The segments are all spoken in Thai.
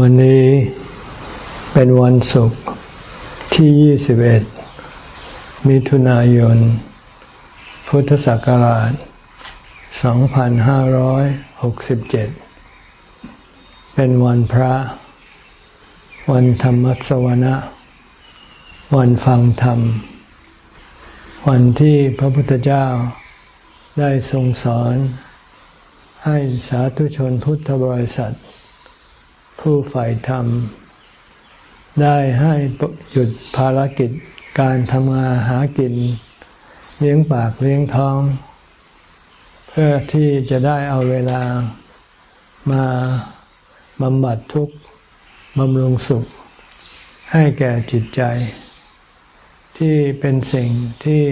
วันนี้เป็นวันศุกร์ที่ 21 มิถุนายน พุทธศักราช 2567 เป็นวันพระ วันธรรมสวนะ วันฟังธรรม วันที่พระพุทธเจ้าได้ทรงสอนให้สาธุชนพุทธบริษัท ผู้ใฝ่ธรรม ได้ให้หยุดภารกิจการทำงานหากิน เลี้ยงปากเลี้ยงท้อง เพื่อที่จะได้เอาเวลามาบำบัดทุกข์บำรุงสุข ให้แก่จิตใจ ที่เป็นสิ่งที่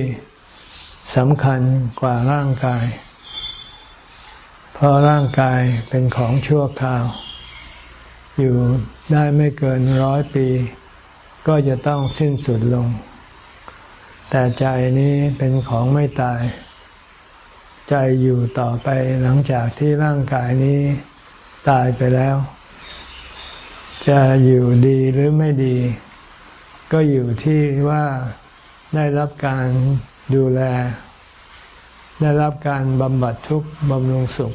สำคัญกว่าร่างกาย เพราะร่างกายเป็นของชั่วคราว อยู่ได้ไม่เกินร้อยปี ก็จะต้องสิ้นสุดลง แต่ใจนี้เป็นของไม่ตาย ใจอยู่ต่อไปหลังจากที่ร่างกายนี้ตายไปแล้ว จะอยู่ดีหรือไม่ดี ก็อยู่ที่ว่าได้รับการดูแล ได้รับการบำบัดทุกข์บำรุงสุข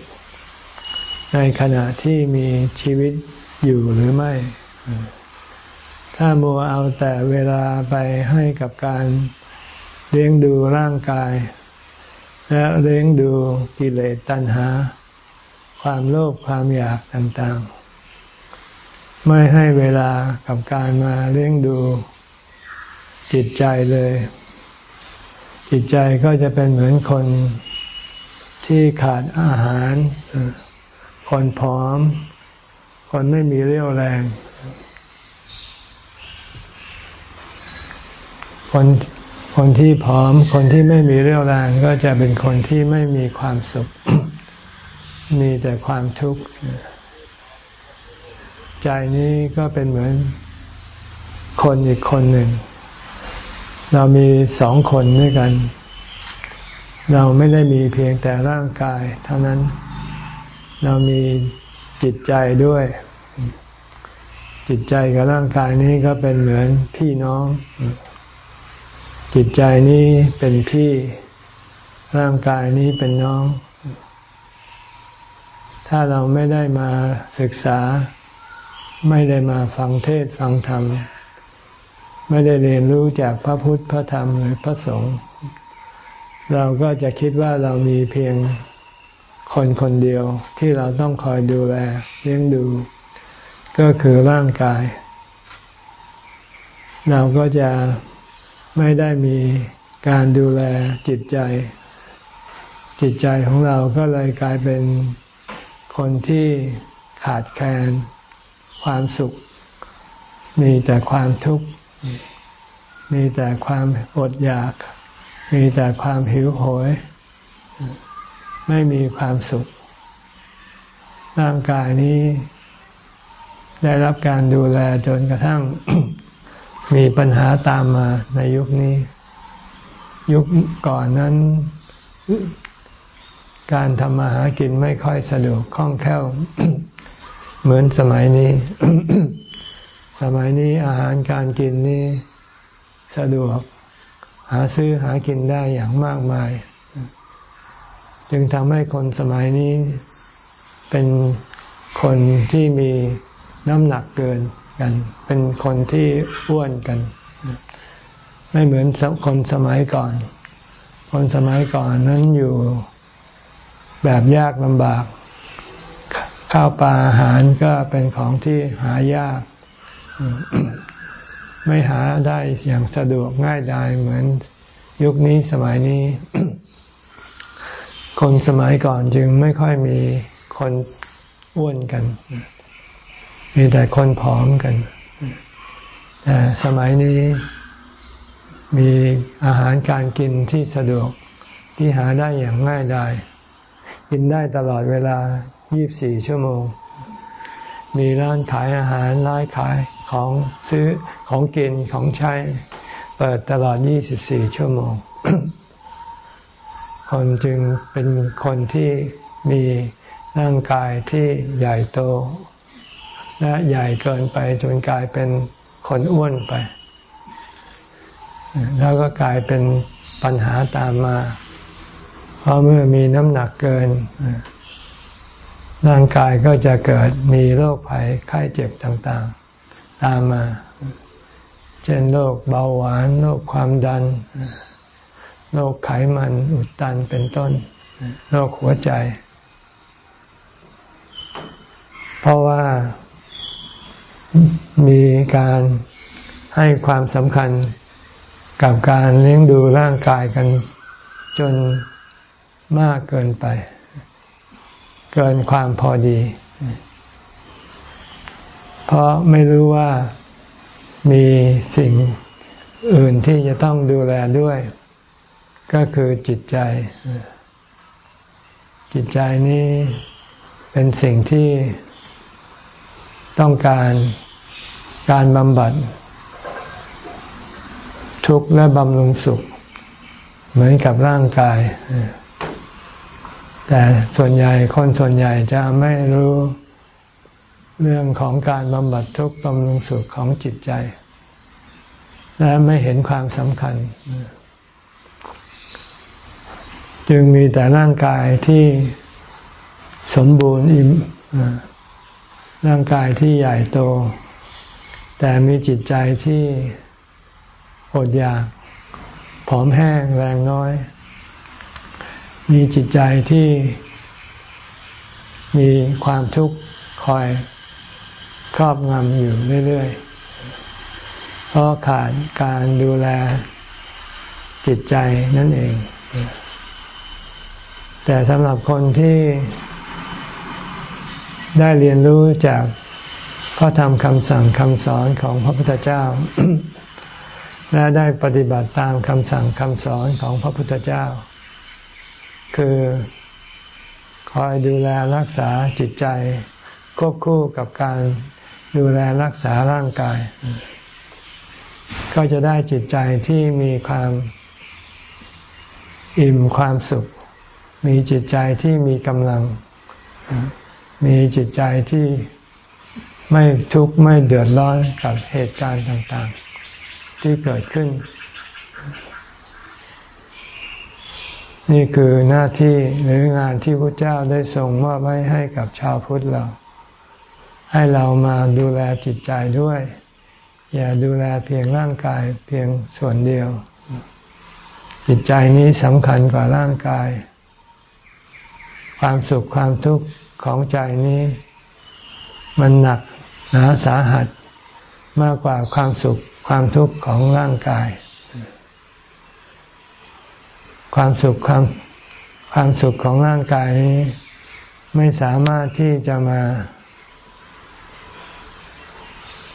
ในขณะที่มีชีวิต อยู่หรือไม่ ถ้ามัวเอาแต่เวลาไปให้กับการเลี้ยงดูร่างกาย และเลี้ยงดูกิเลสตัณหา ความโลภความอยากต่างๆ ไม่ให้เวลากับการมาเลี้ยงดูจิตใจเลย จิตใจก็จะเป็นเหมือนคนที่ขาดอาหาร คนผอม คนไม่มีเรี่ยวแรง คนคนที่ผอม คนที่ไม่มีเรี่ยวแรงก็จะเป็นคนที่ไม่มีความสุข มีแต่ความทุกข์ ใจนี้ก็เป็นเหมือนคนอีกคนหนึ่ง เรามีสองคนด้วยกัน เราไม่ได้มีเพียงแต่ร่างกาย เท่านั้น เรามีจิตใจด้วย จิตใจกับร่างกายนี้ก็เป็นเหมือนพี่น้อง จิตใจนี้เป็นพี่ ร่างกายนี้เป็นน้อง ถ้าเราไม่ได้มาศึกษา ไม่ได้มาฟังเทศฟังธรรม ไม่ได้เรียนรู้จากพระพุทธพระธรรมหรือพระสงฆ์เราก็จะคิดว่าเรามีเพียงคนคนเดียวที่เราต้องคอยดูแลเลี้ยงดู ก็คือร่างกาย เราก็จะไม่ได้มีการดูแลจิตใจ จิตใจของเราก็เลยกลายเป็นคนที่ขาดแคลนความสุข มีแต่ความทุกข์ มีแต่ความอดอยาก มีแต่ความหิวโหย ไม่มีความสุข ร่างกายนี้ ได้รับการดูแลจนกระทั่งมีปัญหาตามมาในยุคนี้ ยุคก่อนนั้น การทำมาหากินไม่ค่อยสะดวกคล่องแคล่ว เหมือนสมัยนี้ สมัยนี้อาหารการกินนี่สะดวก หาซื้อหากินได้อย่างมากมาย จึงทำให้คนสมัยนี้เป็นคนที่มี น้ำหนักเกินกัน เป็นคนที่อ้วนกัน ไม่เหมือนคนสมัยก่อน คนสมัยก่อนนั้นอยู่แบบยากลำบาก ข้าวปลาอาหารก็เป็นของที่หายาก ไม่หาได้อย่างสะดวกง่ายดายเหมือนยุคนี้สมัยนี้ คนสมัยก่อนจึงไม่ค่อยมีคนอ้วนกัน มีแต่คนผอมกันแต่สมัยนี้มีอาหารการกินที่สะดวกที่หาได้อย่างง่ายดายกินได้ตลอดเวลา 24 ชั่วโมง มีร้านขายอาหารร้านขายของซื้อของกินของใช้ เปิดตลอด 24 ชั่วโมง คนจึงเป็นคนที่มีร่างกายที่ใหญ่โต และใหญ่เกินไปจนกลายเป็นคนอ้วนไป แล้วก็กลายเป็นปัญหาตามมาเพราะเมื่อมีน้ำหนักเกิน ร่างกายก็จะเกิดมีโรคภัยไข้เจ็บต่างๆ ตามมา เช่นโรคเบาหวานโรคความดันโรคไขมันอุดตันเป็นต้นโรคหัวใจ เพราะว่า มีการให้ความสำคัญกับการเลี้ยงดูร่างกายกันจนมากเกินไป เกินความพอดี เพราะไม่รู้ว่ามีสิ่งอื่นที่จะต้องดูแลด้วย ก็คือจิตใจ จิตใจนี้เป็นสิ่งที่ ต้องการการบำบัด ทุกข์และบำรุงสุข เหมือนกับร่างกาย แต่ส่วนใหญ่คนส่วนใหญ่จะไม่รู้เรื่องของการบำบัดทุกข์บำรุงสุขของจิตใจ และไม่เห็นความสำคัญ จึงมีแต่ร่างกายที่สมบูรณ์อิ่ม ร่างกายที่ใหญ่โต แต่มีจิตใจที่อดอยากผอมแห้งแรงน้อย มีจิตใจที่มีความทุกข์คอยครอบงำอยู่เรื่อยๆ เพราะขาดการดูแลจิตใจนั่นเอง แต่สำหรับคนที่ ได้เรียนรู้จากพระธรรมคำสั่งคำสอนของพระพุทธเจ้า และได้ปฏิบัติตามคำสั่งคำสอนของพระพุทธเจ้า คือคอยดูแลรักษาจิตใจ ควบคู่กับการดูแลรักษาร่างกาย ก็จะได้จิตใจที่มีความอิ่มความสุข มีจิตใจที่มีกำลัง มีจิตใจที่ไม่ทุกข์ไม่เดือดร้อนกับเหตุการณ์ต่างๆ ที่เกิดขึ้น นี่คือหน้าที่หรืองานที่พระเจ้าได้ทรงมอบไว้ให้กับชาวพุทธเรา ให้เรามาดูแลจิตใจด้วย อย่าดูแลเพียงร่างกายเพียงส่วนเดียว จิตใจนี้สำคัญกว่าร่างกาย ความสุขความทุกข์ ของใจนี้ มันหนักหนาสาหัสมากกว่าความสุขความทุกข์ของร่างกาย ความสุขความความสุขของร่างกายนี้ ไม่สามารถที่จะมา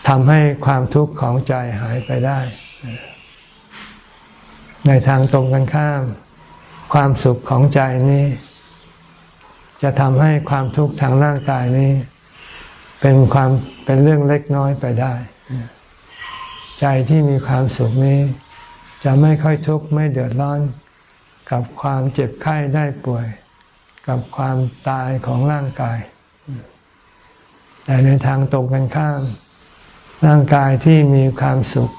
ทำให้ความทุกข์ของใจหายไปได้ ในทางตรงกันข้าม ความสุขของใจนี้ จะทำให้ความทุกข์ทางร่างกายนี้ เป็นความเป็นเรื่องเล็กน้อยไปได้ ใจที่มีความสุขนี้ จะไม่ค่อยทุกข์ไม่เดือดร้อน กับความเจ็บไข้ได้ป่วย กับความตายของร่างกาย แต่ในทางตรงกันข้าม ร่างกายที่มีความสุข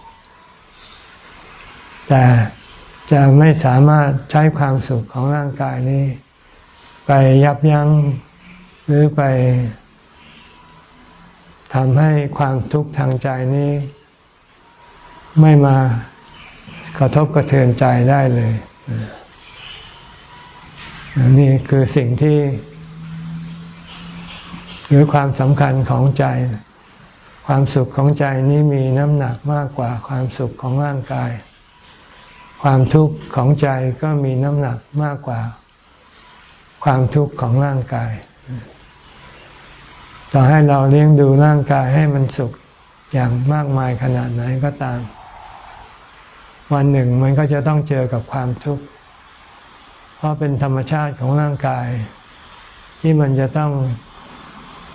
แต่จะไม่สามารถใช้ความสุขของร่างกายนี้ ไปยับยั้งหรือไปทำให้ความทุกข์ทางใจนี้ ไม่มากระทบกระเทือนใจได้เลยนี่คือสิ่งที่ หรือความสำคัญของใจ ความสุขของใจนี้มีน้ำหนักมากกว่าความสุขของร่างกาย ความทุกข์ของใจก็มีน้ำหนักมากกว่า ความทุกข์ของร่างกาย ต่อให้เราเลี้ยงดูร่างกายให้มันสุขอย่างมากมายขนาดไหนก็ตาม วันหนึ่งมันก็จะต้องเจอกับความทุกข์ เพราะเป็นธรรมชาติของร่างกาย ที่มันจะต้อง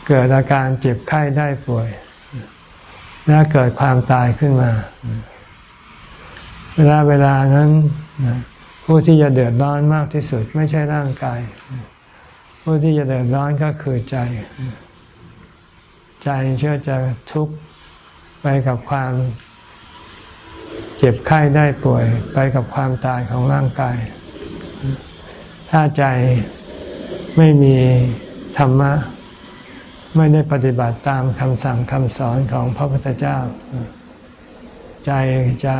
เกิดอาการเจ็บไข้ได้ป่วย และเกิดความตายขึ้นมาเวลาเวลานั้น ผู้ที่จะเดือดร้อนมากที่สุดไม่ใช่ร่างกาย ผู้ที่จะเดือดร้อนก็คือใจ ใจเชื่อจะทุกข์ไปกับความเจ็บไข้ได้ป่วย ไปกับความตายของร่างกาย ถ้าใจไม่มีธรรมะ ไม่ได้ปฏิบัติตามคำสั่งคำสอนของพระพุทธเจ้า ใจจะ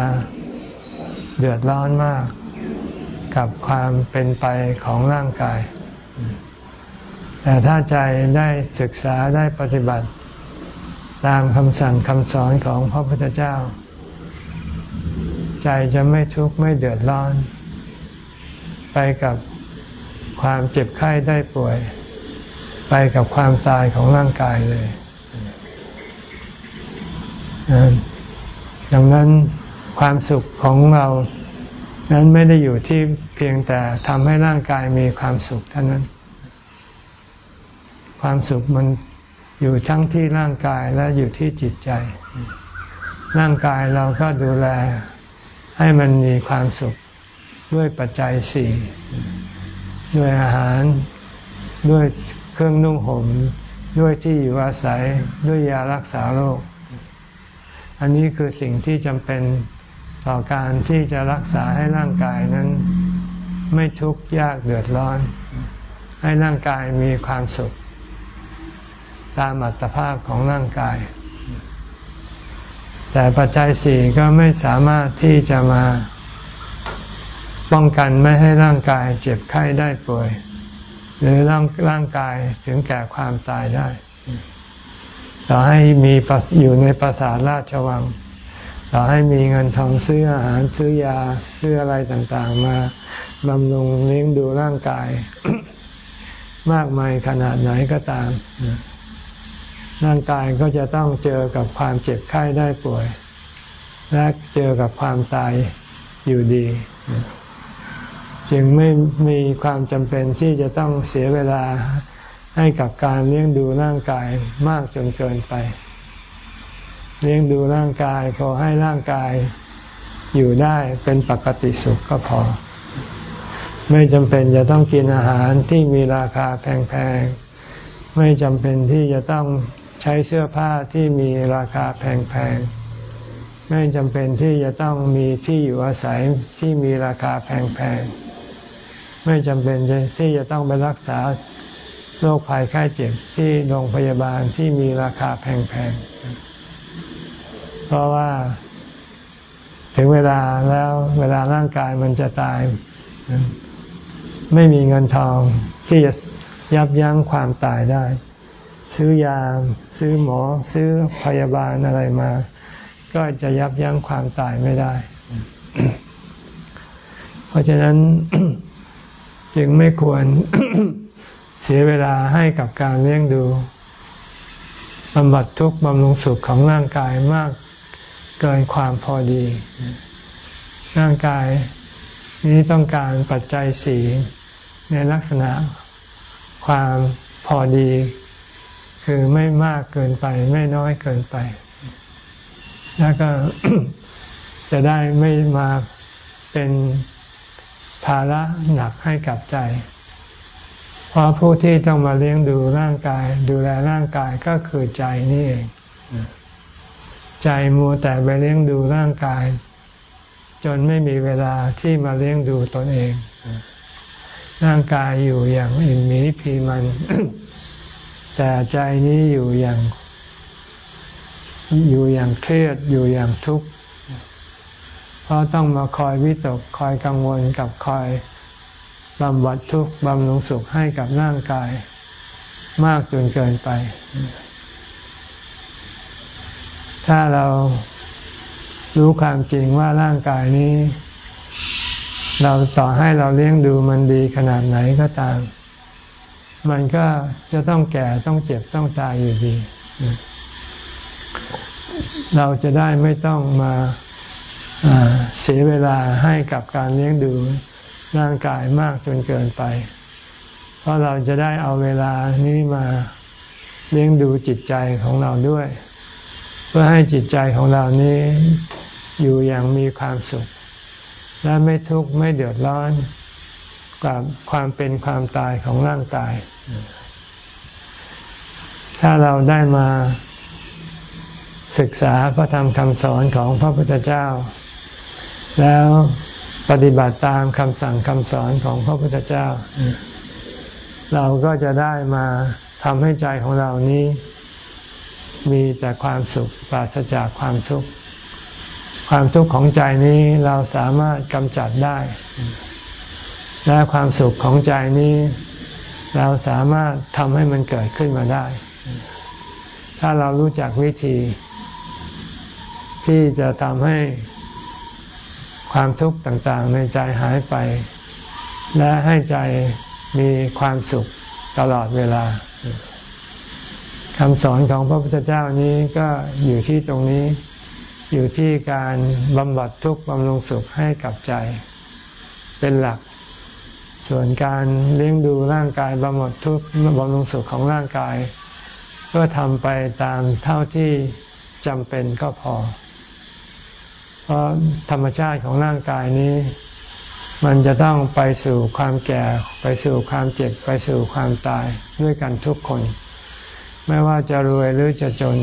เดือดร้อนมาก กับความเป็นไปของร่างกาย แต่ถ้าใจได้ศึกษาได้ปฏิบัติ ตามคำสั่งคำสอนของพระพุทธเจ้า ใจจะไม่ทุกข์ไม่เดือดร้อน ไปกับความเจ็บไข้ได้ป่วย ไปกับความตายของร่างกายเลยดังนั้นความสุขของเรา นั้นไม่ได้อยู่ที่เพียงแต่ทำให้ร่างกายมีความสุขเท่านั้น ความสุขมันอยู่ทั้งที่ร่างกายและอยู่ที่จิตใจ ร่างกายเราก็ดูแลให้มันมีความสุขด้วยปัจจัยสี่ด้วยอาหารด้วยเครื่องนุ่งห่มด้วยที่อยู่อาศัยด้วยยารักษาโรค อันนี้คือสิ่งที่จำเป็น ต่อการที่จะรักษาให้ร่างกายนั้น ไม่ทุกข์ยากเดือดร้อน ให้ร่างกายมีความสุข ตามอัตภาพของร่างกาย แต่ปัจจัยสี่ก็ไม่สามารถที่จะมาป้องกันไม่ให้ร่างกายเจ็บไข้ได้ป่วย หรือร่างร่างกายถึงแก่ความตายได้ ต่อให้มีอยู่ในปราสาทราชวัง ต่อให้มีเงินทองซื้ออาหารซื้อยาซื้ออะไรต่างๆ มาบำรุงเลี้ยงดูร่างกาย มากมายขนาดไหนก็ตาม ร่างกายก็จะต้องเจอกับความเจ็บไข้ได้ป่วย และเจอกับความตายอยู่ดี จึงไม่มีความจำเป็นที่จะต้องเสียเวลาให้กับการเลี้ยงดูร่างกายมากจนเกินไป เลี้ยงดูร่างกายพอให้ร่างกายอยู่ได้เป็นปกติสุขก็พอ ไม่จำเป็นจะต้องกินอาหารที่มีราคาแพงๆ ไม่จำเป็นที่จะต้องใช้เสื้อผ้าที่มีราคาแพงๆ ไม่จำเป็นที่จะต้องมีที่อยู่อาศัยที่มีราคาแพงๆ ไม่จำเป็นที่จะต้องไปรักษาโรคภัยไข้เจ็บที่โรงพยาบาลที่มีราคาแพงๆ ราะว่า ถึงเวลาแล้วเวลาร่างกายมันจะตาย ไม่มีเงินทองที่จะยับยั้งความตายได้ ซื้อยาซื้อหมอ ซื้อพยาบาลอะไรมา ก็จะยับยั้งความตายไม่ได้ เพราะฉะนั้นจึงไม่ควรเสียเวลาให้กับการเลี้ยงดูบำบัดทุกข์บำรุงสุขของร่างกายมาก เกินความพอดี ร่างกายนี้ต้องการปัจจัยสีในลักษณะความพอดี คือไม่มากเกินไป ไม่น้อยเกินไป แล้วก็จะได้ไม่มาเป็นภาระหนักให้กับใจ เพราะผู้ที่ต้องมาเลี้ยงดูร่างกาย ดูแลร่างกายก็คือใจนี่เอง ใจมัวแต่ไปเลี้ยงดูร่างกาย จนไม่มีเวลาที่มาเลี้ยงดูตนเอง ร่างกายอยู่อย่างอิ่มมีพีมัน แต่ใจนี้อยู่อย่าง อยู่อย่างเครียดอยู่อย่างทุกข์เพราะต้องมาคอยวิตกคอยกังวลกับคอยบำบัดทุกข์บำรุงสุขให้กับร่างกาย มากจนเกินไป ถ้าเรารู้ความจริงว่าร่างกายนี้ เราต่อให้เราเลี้ยงดูมันดีขนาดไหนก็ตาม มันก็จะต้องแก่ต้องเจ็บต้องตายอยู่ดี เราจะได้ไม่ต้องมาเสียเวลาให้กับการเลี้ยงดูร่างกายมากจนเกินไป เพราะเราจะได้เอาเวลานี้มาเลี้ยงดูจิตใจของเราด้วย พื่อให้จิตใจของเรานี้อยู่อย่างมีความสุข และไม่ทุกข์ไม่เดือดร้อนกับความเป็นความตายของร่างกาย ถ้าเราได้มาศึกษาพระธรรมคำสอนของพระพุทธเจ้า แล้วปฏิบัติตามคำสั่งคำสอนของพระพุทธเจ้า เราก็จะได้มาทำให้ใจของเรานี้ มีแต่ความสุขปราศจากความทุกข์ ความทุกข์ของใจนี้เราสามารถกำจัดได้ และความสุขของใจนี้ เราสามารถทำให้มันเกิดขึ้นมาได้ ถ้าเรารู้จักวิธี ที่จะทำให้ความทุกข์ต่าง ๆ ในใจหายไป และให้ใจมีความสุขตลอดเวลา คำสอนของพระพุทธเจ้านี้ก็อยู่ที่ตรงนี้ อยู่ที่การบำบัดทุกข์บำรุงสุขให้กับใจ เป็นหลัก ส่วนการเลี้ยงดูร่างกายบำบัดทุกข์บำรุงสุขของร่างกาย ก็ทำไปตามเท่าที่จำเป็นก็พอ เพราะธรรมชาติของร่างกายนี้ มันจะต้องไปสู่ความแก่ ไปสู่ความเจ็บ ไปสู่ความตายด้วยกันทุกคน ไม่ว่าจะรวยหรือจะจน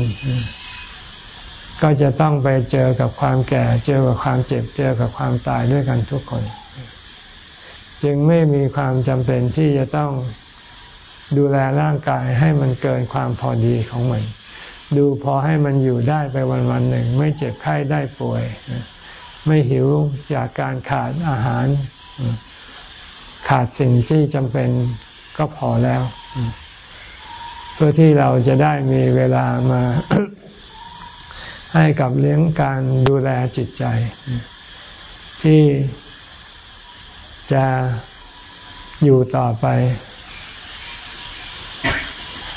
ก็จะต้องไปเจอกับความแก่ เจอกับความเจ็บ เจอกับความตายด้วยกันทุกคน จึงไม่มีความจำเป็นที่จะต้องดูแลร่างกายให้มันเกินความพอดีของมัน ดูพอให้มันอยู่ได้ไปวันวันหนึ่ง ไม่เจ็บไข้ได้ป่วย ไม่หิวจากการขาดอาหาร ขาดสิ่งที่จำเป็นก็พอแล้ว เพื่อที่เราจะได้มีเวลามาให้กับเลี้ยงการดูแลจิตใจ ที่จะอยู่ต่อไป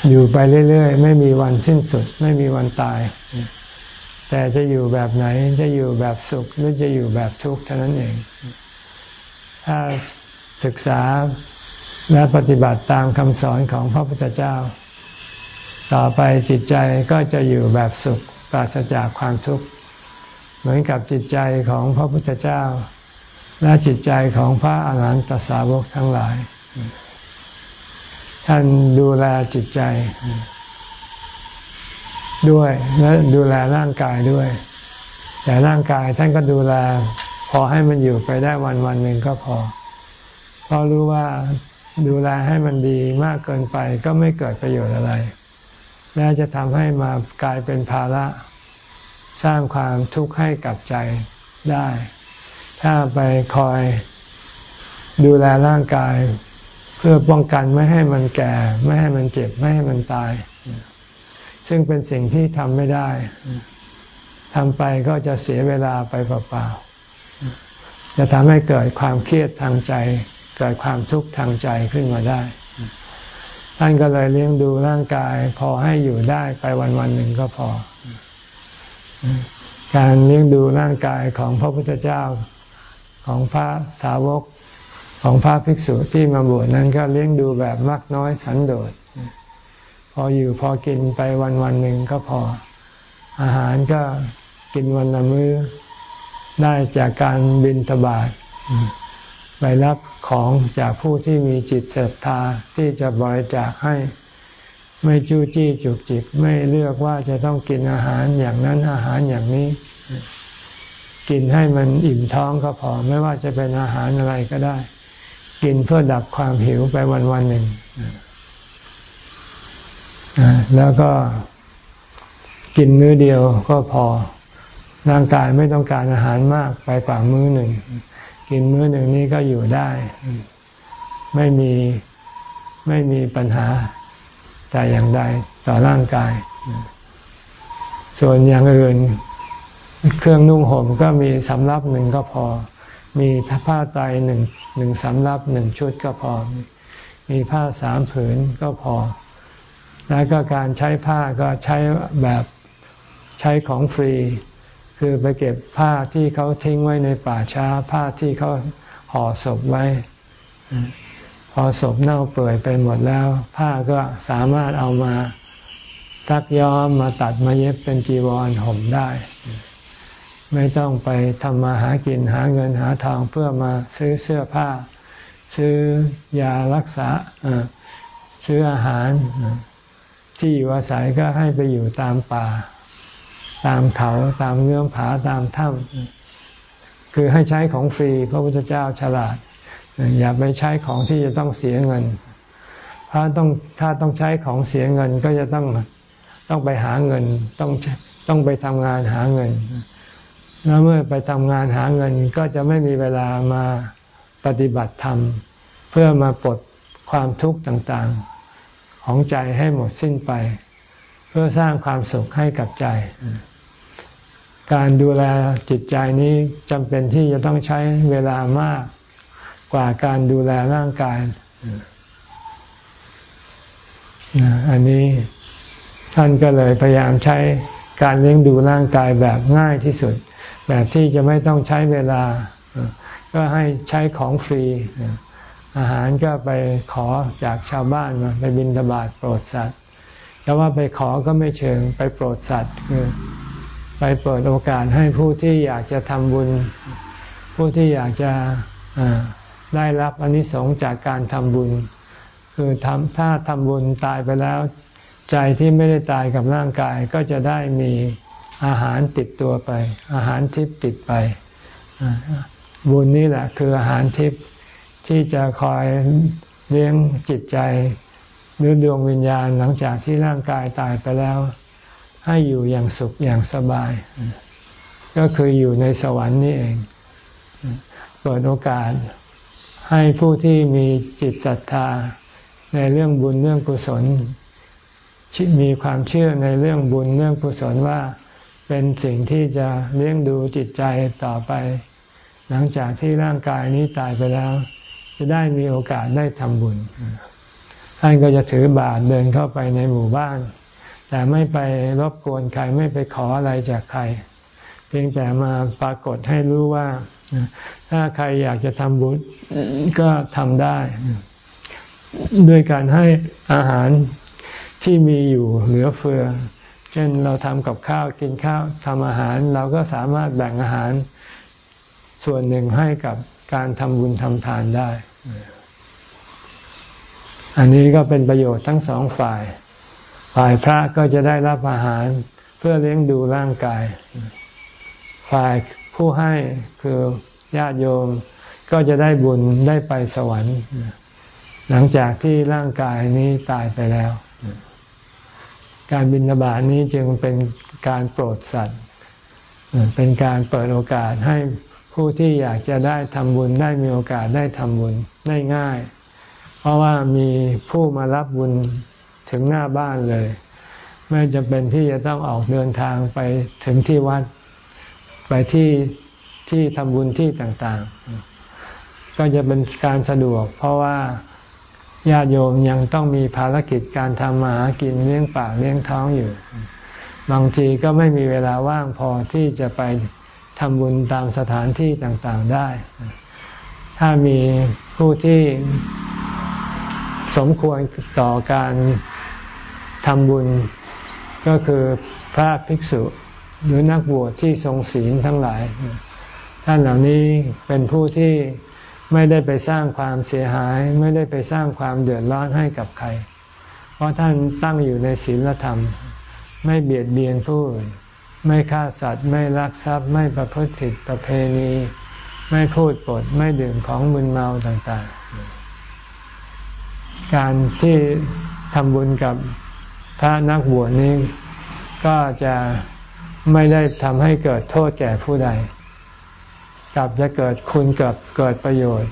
อยู่ไปเรื่อยๆ ไม่มีวันสิ้นสุด ไม่มีวันตาย แต่จะอยู่แบบไหนจะอยู่แบบสุข หรือจะอยู่แบบทุกข์เท่านั้นเอง ถ้าศึกษาและปฏิบัติตามคำสอนของพระพุทธเจ้า ต่อไปจิตใจก็จะอยู่แบบสุขปราศจากความทุกข์ เหมือนกับจิตใจของพระพุทธเจ้า และจิตใจของพระอาหารหันตสาวกทั้งหลาย ท่านดูแลจิตใจ ด้วยและดูแลร่างกายด้วย แต่ร่างกายท่านก็ดูแล พอให้มันอยู่ไปได้วันวันหนึ่งก็พอ เพราะรู้ว่าดูแลให้มันดีมากเกินไปก็ไม่เกิดประโยชน์อะไร และจะทำให้มากลายเป็นภาระสร้างความทุกข์ให้กับใจได้ ถ้าไปคอยดูแลร่างกาย เพื่อป้องกันไม่ให้มันแก่ ไม่ให้มันเจ็บ ไม่ให้มันตาย ซึ่งเป็นสิ่งที่ทำไม่ได้ทำไปก็จะเสียเวลาไปเปล่าๆจะทำให้เกิดความเครียดทางใจ เกิดความทุกข์ทางใจขึ้นมาได้ ท่านก็เลยเลี้ยงดูร่างกาย พอให้อยู่ได้ไปวันวันหนึ่งก็พอ การเลี้ยงดูร่างกายของพระพุทธเจ้าของพระสาวกของพระภิกษุที่มาบวชนั้นก็เลี้ยงดูแบบมักน้อยสันโดษพออยู่พอกินไปวันวันหนึ่งก็พอ อาหารก็กินวันละมื้อได้จากการบินทบาท ไปรับของจากผู้ที่มีจิตศรัทธาที่จะบริจาคให้ ไม่จู้จี้จุกจิกไม่เลือกว่าจะต้องกินอาหารอย่างนั้นอาหารอย่างนี้ กินให้มันอิ่มท้องก็พอ ไม่ว่าจะเป็นอาหารอะไรก็ได้ กินเพื่อดับความหิวไปวันวันหนึ่งแล้วก็กินมื้อเดียวก็พอร่างกายไม่ต้องการอาหารมากไปกว่ามื้อหนึ่ง กินมื้อหนึ่งนี้ก็อยู่ได้ ไม่มีไม่มีปัญหาแต่อย่างใดต่อร่างกาย ส่วนอย่างอื่น เครื่องนุ่งห่มก็มีสำรับหนึ่งก็พอ มีผ้าไตหนึ่งหนึ่งสำรับหนึ่งชุดก็พอ มีผ้าสามผืนก็พอ แล้วก็การใช้ผ้าก็ใช้แบบใช้ของฟรี คือไปเก็บผ้าที่เขาทิ้งไว้ในป่าช้า ผ้าที่เขาห่อศพไว้ พอศพเน่าเปื่อยไปหมดแล้ว ผ้าก็สามารถเอามาซักย้อมมาตัดมาเย็บเป็นจีวรห่มได้ ไม่ต้องไปทำมาหากินหาเงินหาทองเพื่อมาซื้อเสื้อผ้า ซื้อยารักษาซื้ออาหารที่อยู่อาศัยก็ให้ไปอยู่ตามป่า ตามเขาตามเงื่อมผาตามถ้ำคือให้ใช้ของฟรีพระพุทธเจ้าฉลาด อย่าไปใช้ของที่จะต้องเสียเงิน ถ้าต้องถ้าต้องใช้ของเสียเงินก็จะต้องต้องไปหาเงินต้องต้องไปทำงานหาเงิน แล้วเมื่อไปทำงานหาเงินก็จะไม่มีเวลามาปฏิบัติธรรม เพื่อมาปลดความทุกข์ต่างๆ ของใจให้หมดสิ้นไป เพื่อสร้างความสุขให้กับใจ การดูแลจิตใจนี้จำเป็นที่จะต้องใช้เวลามากกว่าการดูแลร่างกายอันนี้ท่านก็เลยพยายามใช้การเลี้ยงดูร่างกายแบบง่ายที่สุด แบบที่จะไม่ต้องใช้เวลา ก็ให้ใช้ของฟรี อาหารก็ไปขอจากชาวบ้านมาไปบินทบาทโปรดสัตว์แต่ว่าไปขอก็ไม่เชิงไปโปรดสัตว์คือ ไปเปิดโอกาสให้ผู้ที่อยากจะทำบุญ ผู้ที่อยากจะได้รับอนิสงส์จากการทำบุญ คือทำถ้าทำบุญตายไปแล้ว ใจที่ไม่ได้ตายกับร่างกายก็จะได้มีอาหารติดตัวไป อาหารทิพย์ติดไป บุญนี่แหละ คืออาหารทิพย์ที่จะคอยเลี้ยงจิตใจหรือดวงวิญญาณหลังจากที่ร่างกายตายไปแล้ว ให้อยู่อย่างสุขอย่างสบาย ก็คืออยู่ในสวรรค์นี่เองเปิดโอกาสให้ผู้ที่มีจิตศรัทธา ในเรื่องบุญเรื่องกุศล มีความเชื่อในเรื่องบุญเรื่องกุศลว่าเป็นสิ่งที่จะเลี้ยงดูจิตใจต่อไป หลังจากที่ร่างกายนี้ตายไปแล้ว จะได้มีโอกาสได้ทำบุญท่านก็จะถือบาตรเดินเข้าไปในหมู่บ้าน แต่ไม่ไปรบกวนใครไม่ไปขออะไรจากใคร เพียงแต่มาปรากฏให้รู้ว่า ถ้าใครอยากจะทำบุญก็ทำได้ ด้วยการให้อาหารที่มีอยู่เหลือเฟือ เช่นเราทำกับข้าวกินข้าวทำอาหาร เราก็สามารถแบ่งอาหารส่วนหนึ่งให้กับการทำบุญทำทานได้ อันนี้ก็เป็นประโยชน์ทั้งสองฝ่าย ฝ่ายพระก็จะได้รับอาหารเพื่อเลี้ยงดูร่างกาย ฝ่ายผู้ให้คือญาติโยมก็จะได้บุญได้ไปสวรรค์ หลังจากที่ร่างกายนี้ตายไปแล้ว การบินบาตนี้จึงเป็นการโปรดสัตว์ เป็นการเปิดโอกาสให้ผู้ที่อยากจะได้ทำบุญได้มีโอกาสได้ทำบุญได้ง่าย เพราะว่ามีผู้มารับบุญ ถึงหน้าบ้านเลย ไม่จำเป็นที่จะต้องออกเดินทางไปถึงที่วัด ไปที่ที่ทำบุญที่ต่างๆ ก็จะเป็นการสะดวก เพราะว่าญาติโยมยังต้องมีภารกิจการทำมาหากินเลี้ยงปากเลี้ยงท้องอยู่ บางทีก็ไม่มีเวลาว่างพอที่จะไปทำบุญตามสถานที่ต่างๆได้ ถ้ามีผู้ที่สมควรต่อการ ทำบุญก็คือพระภิกษุหรือนักบวชที่ทรงศีลทั้งหลาย ท่านเหล่านี้เป็นผู้ที่ไม่ได้ไปสร้างความเสียหาย ไม่ได้ไปสร้างความเดือดร้อนให้กับใคร เพราะท่านตั้งอยู่ในศีลธรรม ไม่เบียดเบียนผู้อื่นไม่ฆ่าสัตว์ ไม่ลักทรัพย์ ไม่ประพฤติผิดประเพณี ไม่พูดปด ไม่ดื่มของมึนเมาต่างๆ การที่ทำบุญกับ พระนักบวชนี้ก็จะไม่ได้ทำให้เกิดโทษแก่ผู้ใด กลับจะเกิดคุณกับเกิดประโยชน์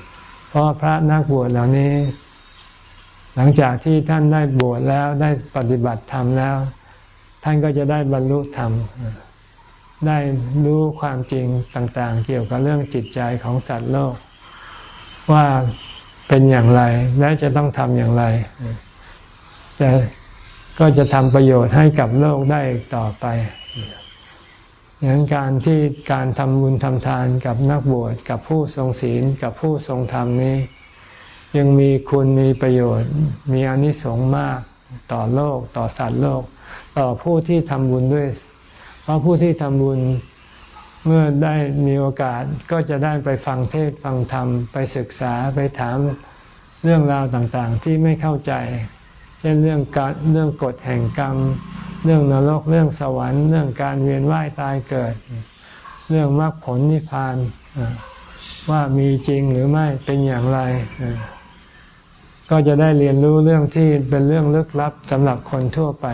เพราะพระนักบวชเหล่านี้ หลังจากที่ท่านได้บวชแล้วได้ปฏิบัติธรรมแล้ว ท่านก็จะได้บรรลุธรรม ได้รู้ความจริงต่างๆ เกี่ยวกับเรื่องจิตใจของสัตว์โลก ว่าเป็นอย่างไรและจะต้องทำอย่างไรจะ ก็จะทำประโยชน์ให้กับโลกได้ต่อไปอย่างนั้นการที่การทำบุญทำทานกับนักบวชกับผู้ทรงศีลกับผู้ทรงธรรมนี้ ยังมีคุณมีประโยชน์ มีอนิสงส์มากต่อโลก ต่อสัตว์โลก ต่อผู้ที่ทำบุญด้วย เพราะผู้ที่ทำบุญเมื่อได้มีโอกาสก็จะได้ไปฟังเทศฟังธรรม ไปศึกษาไปถามเรื่องราวต่างๆ ที่ไม่เข้าใจ ช่นเรื่องการเรื่องกฎแห่งกรรม เรื่องนรกเรื่องสวรรค์ เรื่องการเวียนว่ายตายเกิด เรื่องมรรคผลนิพพานว่ามีจริงหรือไม่เป็นอย่างไร ก็จะได้เรียนรู้เรื่องที่เป็นเรื่องลึกลับสำหรับคนทั่วไป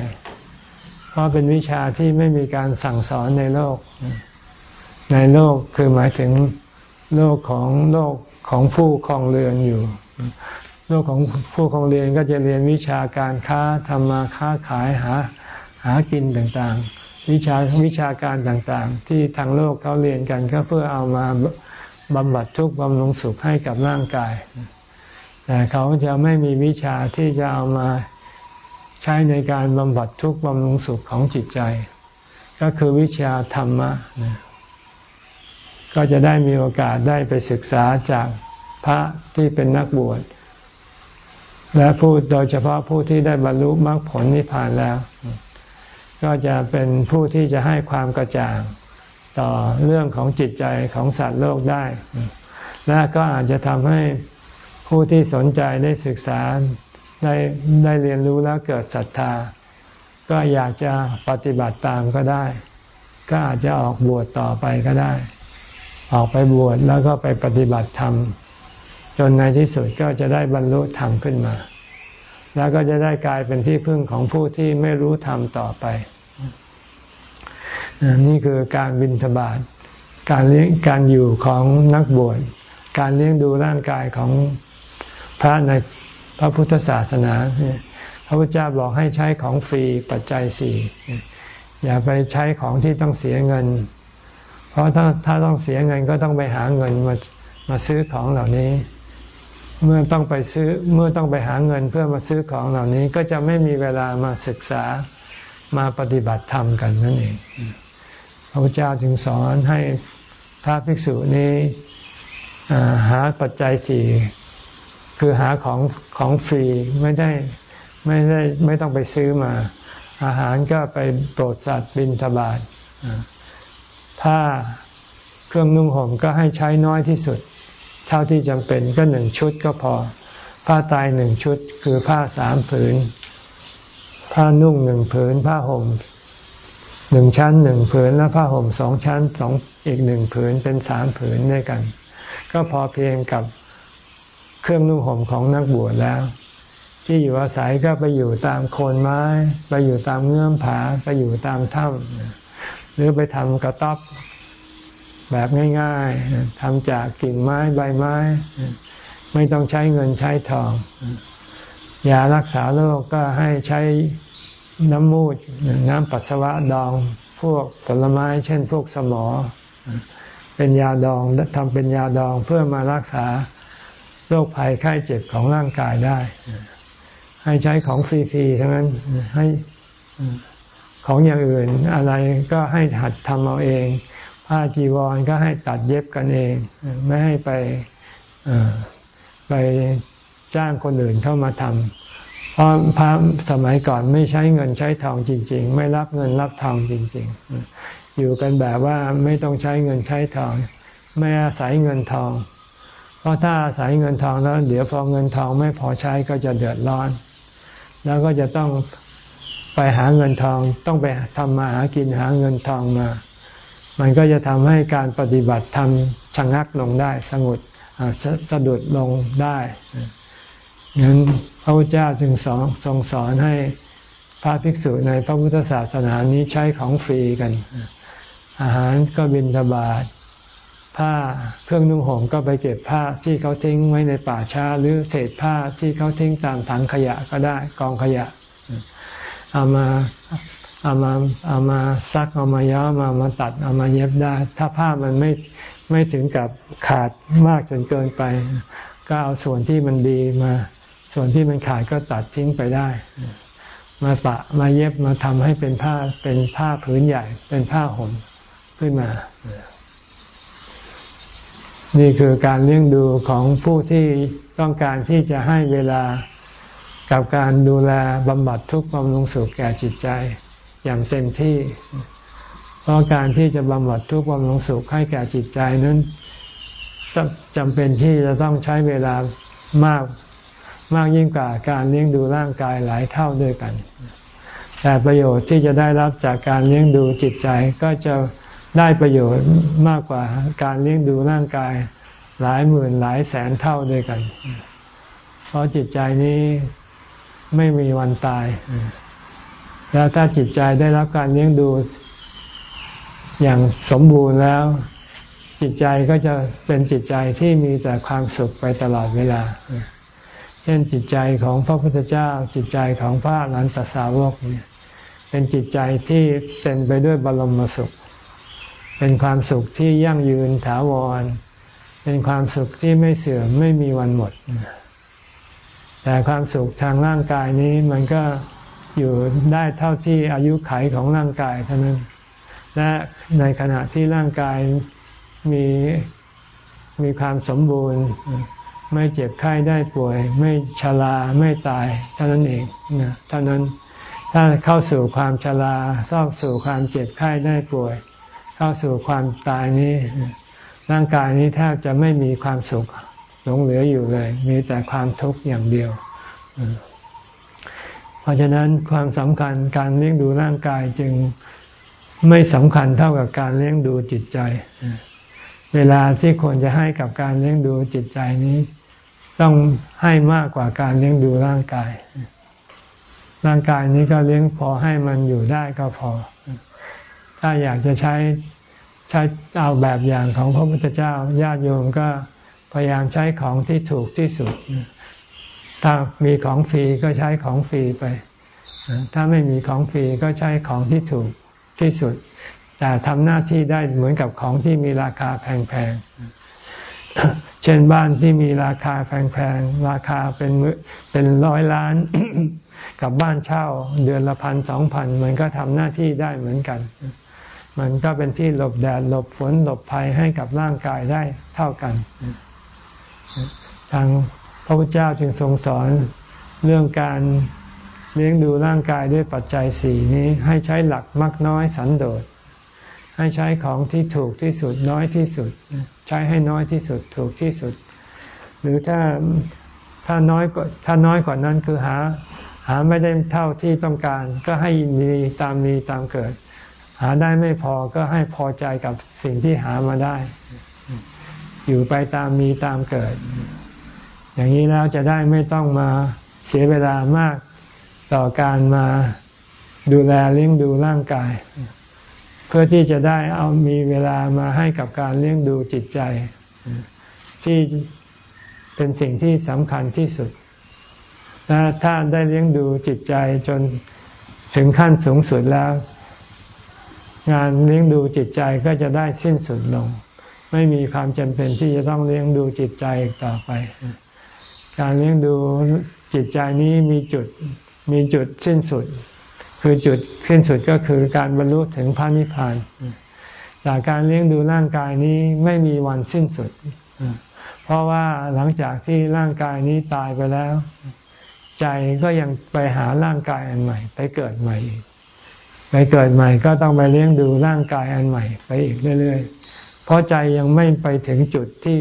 เพราะเป็นวิชาที่ไม่มีการสั่งสอนในโลก ในโลกคือหมายถึงโลกของโลกของผู้คลองเรือนอยู่ ลกของผู้คงเรือนก็จะเรียนวิชาการค้าทำมาค้าขายหาหากินต่างๆ วิชาวิชาการต่างๆ ที่ทางโลกเขาเรียนกันก็เพื่อเอามาบำบัดทุกข์บำรุงสุขให้กับร่างกาย แต่เขาจะไม่มีวิชาที่จะเอามาใช้ในการบำบัดทุกข์บำรุงสุขของจิตใจ ก็คือวิชาธรรมะ ก็จะได้มีโอกาสได้ไปศึกษาจากพระที่เป็นนักบวช และผู้โดยเฉพาะผู้ที่ได้บรรลุมรรคผลนิพพานแล้ว ก็จะเป็นผู้ที่จะให้ความกระจ่างต่อเรื่องของจิตใจของสัตว์โลกได้ และก็อาจจะทำให้ผู้ที่สนใจได้ศึกษาได้ได้เรียนรู้แล้วเกิดศรัทธา ก็อยากจะปฏิบัติตามก็ได้ ก็อาจจะออกบวชต่อไปก็ได้ ออกไปบวชแล้วก็ไปปฏิบัติธรรม จนในที่สุดก็จะได้บรรลุธรรมขึ้นมา แล้วก็จะได้กลายเป็นที่พึ่งของผู้ที่ไม่รู้ธรรมต่อไป นี่คือการบินทบาทการเลี้ยงการอยู่ของนักบวชการเลี้ยงดูร่างกายของพระในพระพุทธศาสนาพระพุทธเจ้าบอกให้ใช้ของฟรีปัจจัยสี่อย่าไปใช้ของที่ต้องเสียเงิน เพราะถ้าถ้าต้องเสียเงินก็ต้องไปหาเงินมามาซื้อของเหล่านี้ เมื่อต้องไปซื้อเมื่อต้องไปหาเงินเพื่อมาซื้อของเหล่านี้ก็จะไม่มีเวลามาศึกษามาปฏิบัติธรรมกันนั่นเองพระพุทธเจ้าจึงสอนให้พระภิกษุนี้หาปัจจัยสี่คือหาของของฟรีไม่ได้ไม่ได้ไม่ต้องไปซื้อมา อาหารก็ไปโปรดสัตว์บินทบาทผ้าเครื่องนุ่งห่มก็ให้ใช้น้อยที่สุด เท่าที่จำเป็นก็หนึ่งชุดก็พอ ผ้าตายหนึ่งชุดคือผ้าสามผืน ผ้านุ่งหนึ่งผืน ผ้าห่มหนึ่งชั้นหนึ่งผืนแล้วผ้าห่มสองชั้นสองอีกหนึ่งผืนเป็นสามผืนด้วยกัน ก็พอเพียงกับเครื่องนุ่งห่มของนักบวชแล้ว ที่อยู่อาศัยก็ไปอยู่ตามโคนไม้ ไปอยู่ตามเงื่อมผา ไปอยู่ตามถ้ำหรือไปทำกระต๊อบ แบบง่ายๆทำจากกิ่งไม้ใบไม้ ไม่ต้องใช้เงินใช้ทองยารักษาโรคกก็ให้ใช้น้ำมูดน้ำปัสสาวะดอง พวกผลไม้ เช่นพวกสมอ เป็นยาดองทำเป็นยาดองเพื่อมารักษาโรคภัยไข้เจ็บของร่างกายได้ ให้ใช้ของฟรีๆทั้งนั้นให้ของอย่างอื่นอะไรก็ให้หัดทำเอาเอง ผ้าจีวรก็ให้ตัดเย็บกันเอง ไม่ให้ไปไปจ้างคนอื่นเข้ามาทำเพราะพระสมัยก่อนไม่ใช้เงินใช้ทองจริง ๆ ไม่รับเงินรับทองจริง ๆ อยู่กันแบบว่าไม่ต้องใช้เงินใช้ทอง ไม่อาศัยเงินทอง เพราะถ้าอาศัยเงินทองแล้ว เดี๋ยวพอเงินทองไม่พอใช้ก็จะเดือดร้อน แล้วก็จะต้องไปหาเงินทองต้องไปทำมาหากินหาเงินทองมา มันก็จะทำให้การปฏิบัติทำชะงักลงได้ สงบสสะดุดลงได้งั้นพระพุทธเจ้าจึงสอนทรงสอนให้พระภิกษุในพระพุทธศาสนานี้ใช้ของฟรีกัน อาหารก็บินทบาทผ้าเครื่องนุ่งห่มก็ไปเก็บผ้าที่เขาทิ้งไว้ในป่าช้า หรือเศษผ้าที่เขาทิ้งตามถังขยะก็ได้กองขยะ เอามา เอามาเอามาซักเอามาย้อมเอามาตัดเอามาเย็บได้ ถ้าผ้ามันไม่ไม่ถึงกับขาดมากจนเกินไป ก็เอาส่วนที่มันดีมา ส่วนที่มันขาดก็ตัดทิ้งไปได้ มาปะมาเย็บมาทำให้เป็นผ้าเป็นผ้าผืนใหญ่ เป็นผ้าห่มขึ้นมา นี่คือการเลี้ยงดูของผู้ที่ต้องการที่จะให้เวลากับการดูแลบำบัดทุกข์บำรุงสุขแก่จิตใจ อย่างเต็มที่ เพราะการที่จะบำบัดทุกข์บำรุงสุขให้แก่จิตใจนั้นจำเป็นที่จะต้องใช้เวลามากมากยิ่งกว่าการเลี้ยงดูร่างกายหลายเท่าด้วยกัน แต่ประโยชน์ที่จะได้รับจากการเลี้ยงดูจิตใจก็จะได้ประโยชน์มากกว่าการเลี้ยงดูร่างกายหลายหมื่นหลายแสนเท่าด้วยกัน เพราะจิตใจนี้ไม่มีวันตาย แล้วถ้าจิตใจได้รับการเลี้ยงดูอย่างสมบูรณ์แล้ว จิตใจก็จะเป็นจิตใจที่มีแต่ความสุขไปตลอดเวลา เช่นจิตใจของพระพุทธเจ้า จิตใจของพระนันตสาวกเนี่ยเป็นจิตใจที่เต็มไปด้วยบรมสุข เป็นความสุขที่ยั่งยืนถาวร เป็นความสุขที่ไม่เสื่อมไม่มีวันหมด แต่ความสุขทางร่างกายนี้มันก็ อยู่ได้เท่าที่อายุไขของร่างกายเท่านั้น และในขณะที่ร่างกายมีมีความสมบูรณ์ ไม่เจ็บไข้ได้ป่วย ไม่ชราไม่ตายเท่านั้นเองนะเท่านั้นถ้าเข้าสู่ความชราเข้าสู่ความเจ็บไข้ได้ป่วย เข้าสู่ความตายนี้ ร่างกายนี้แทบจะไม่มีความสุขหลงเหลืออยู่เลย มีแต่ความทุกข์อย่างเดียว เพราะฉะนั้นความสำคัญการเลี้ยงดูร่างกายจึงไม่สำคัญเท่ากับการเลี้ยงดูจิตใจ เวลาที่ควรจะให้กับการเลี้ยงดูจิตใจนี้ ต้องให้มากกว่าการเลี้ยงดูร่างกาย ร่างกายนี้ก็เลี้ยงพอให้มันอยู่ได้ก็พอ ถ้าอยากจะใช้ใช้เอาแบบอย่างของพระพุทธเจ้าญาติโยมก็พยายามใช้ของที่ถูกที่สุด ถ้ามีของฟรีก็ใช้ของฟรีไป ถ้าไม่มีของฟรีก็ใช้ของที่ถูกที่สุด แต่ทำหน้าที่ได้เหมือนกับของที่มีราคาแพงๆ เช่นบ้านที่มีราคาแพงๆ ราคาเป็นเป็นร้อยล้าน กับบ้านเช่าเดือนละพันสองพันมันก็ทำหน้าที่ได้เหมือนกัน มันก็เป็นที่หลบแดดหลบฝนหลบภัยให้กับร่างกายได้เท่ากันทาง ระพุทธเจ้าจึงทรงสอนเรื่องการเลี้ยงดูร่างกายด้วยปัจจัยสี่นี้ให้ใช้หลักมักน้อยสันโดษ ให้ใช้ของที่ถูกที่สุดน้อยที่สุด ใช้ให้น้อยที่สุดถูกที่สุด หรือถ้าถ้าน้อยกว่าถ้าน้อยกว่านั้นคือหา หาไม่ได้เท่าที่ต้องการ ก็ให้มีตามมีตามเกิด หาได้ไม่พอก็ให้พอใจกับสิ่งที่หามาได้ อยู่ไปตามมีตามเกิด อย่างนี้แล้วจะได้ไม่ต้องมาเสียเวลามากต่อการมาดูแลเลี้ยงดูร่างกาย เพื่อที่จะได้เอามีเวลามาให้กับการเลี้ยงดูจิตใจ ที่เป็นสิ่งที่สำคัญที่สุดถ้าได้เลี้ยงดูจิตใจจนถึงขั้นสูงสุดแล้ว งานเลี้ยงดูจิตใจก็จะได้สิ้นสุดลง ไม่มีความจำเป็นที่จะต้องเลี้ยงดูจิตใจต่อไป การเลี้ยงดูจิตใจนี้มีจุดมีจุดสิ้นสุด คือจุดสิ้นสุดก็คือการบรรลุถึงพระนิพพานแต่การเลี้ยงดูร่างกายนี้ไม่มีวันสิ้นสุด เพราะว่าหลังจากที่ร่างกายนี้ตายไปแล้ว ใจก็ยังไปหาร่างกายอันใหม่ ไปเกิดใหม่อีกไปเกิดใหม่ก็ต้องไปเลี้ยงดูร่างกายอันใหม่ ไปอีกเรื่อยๆ เพราะใจยังไม่ไปถึงจุดที่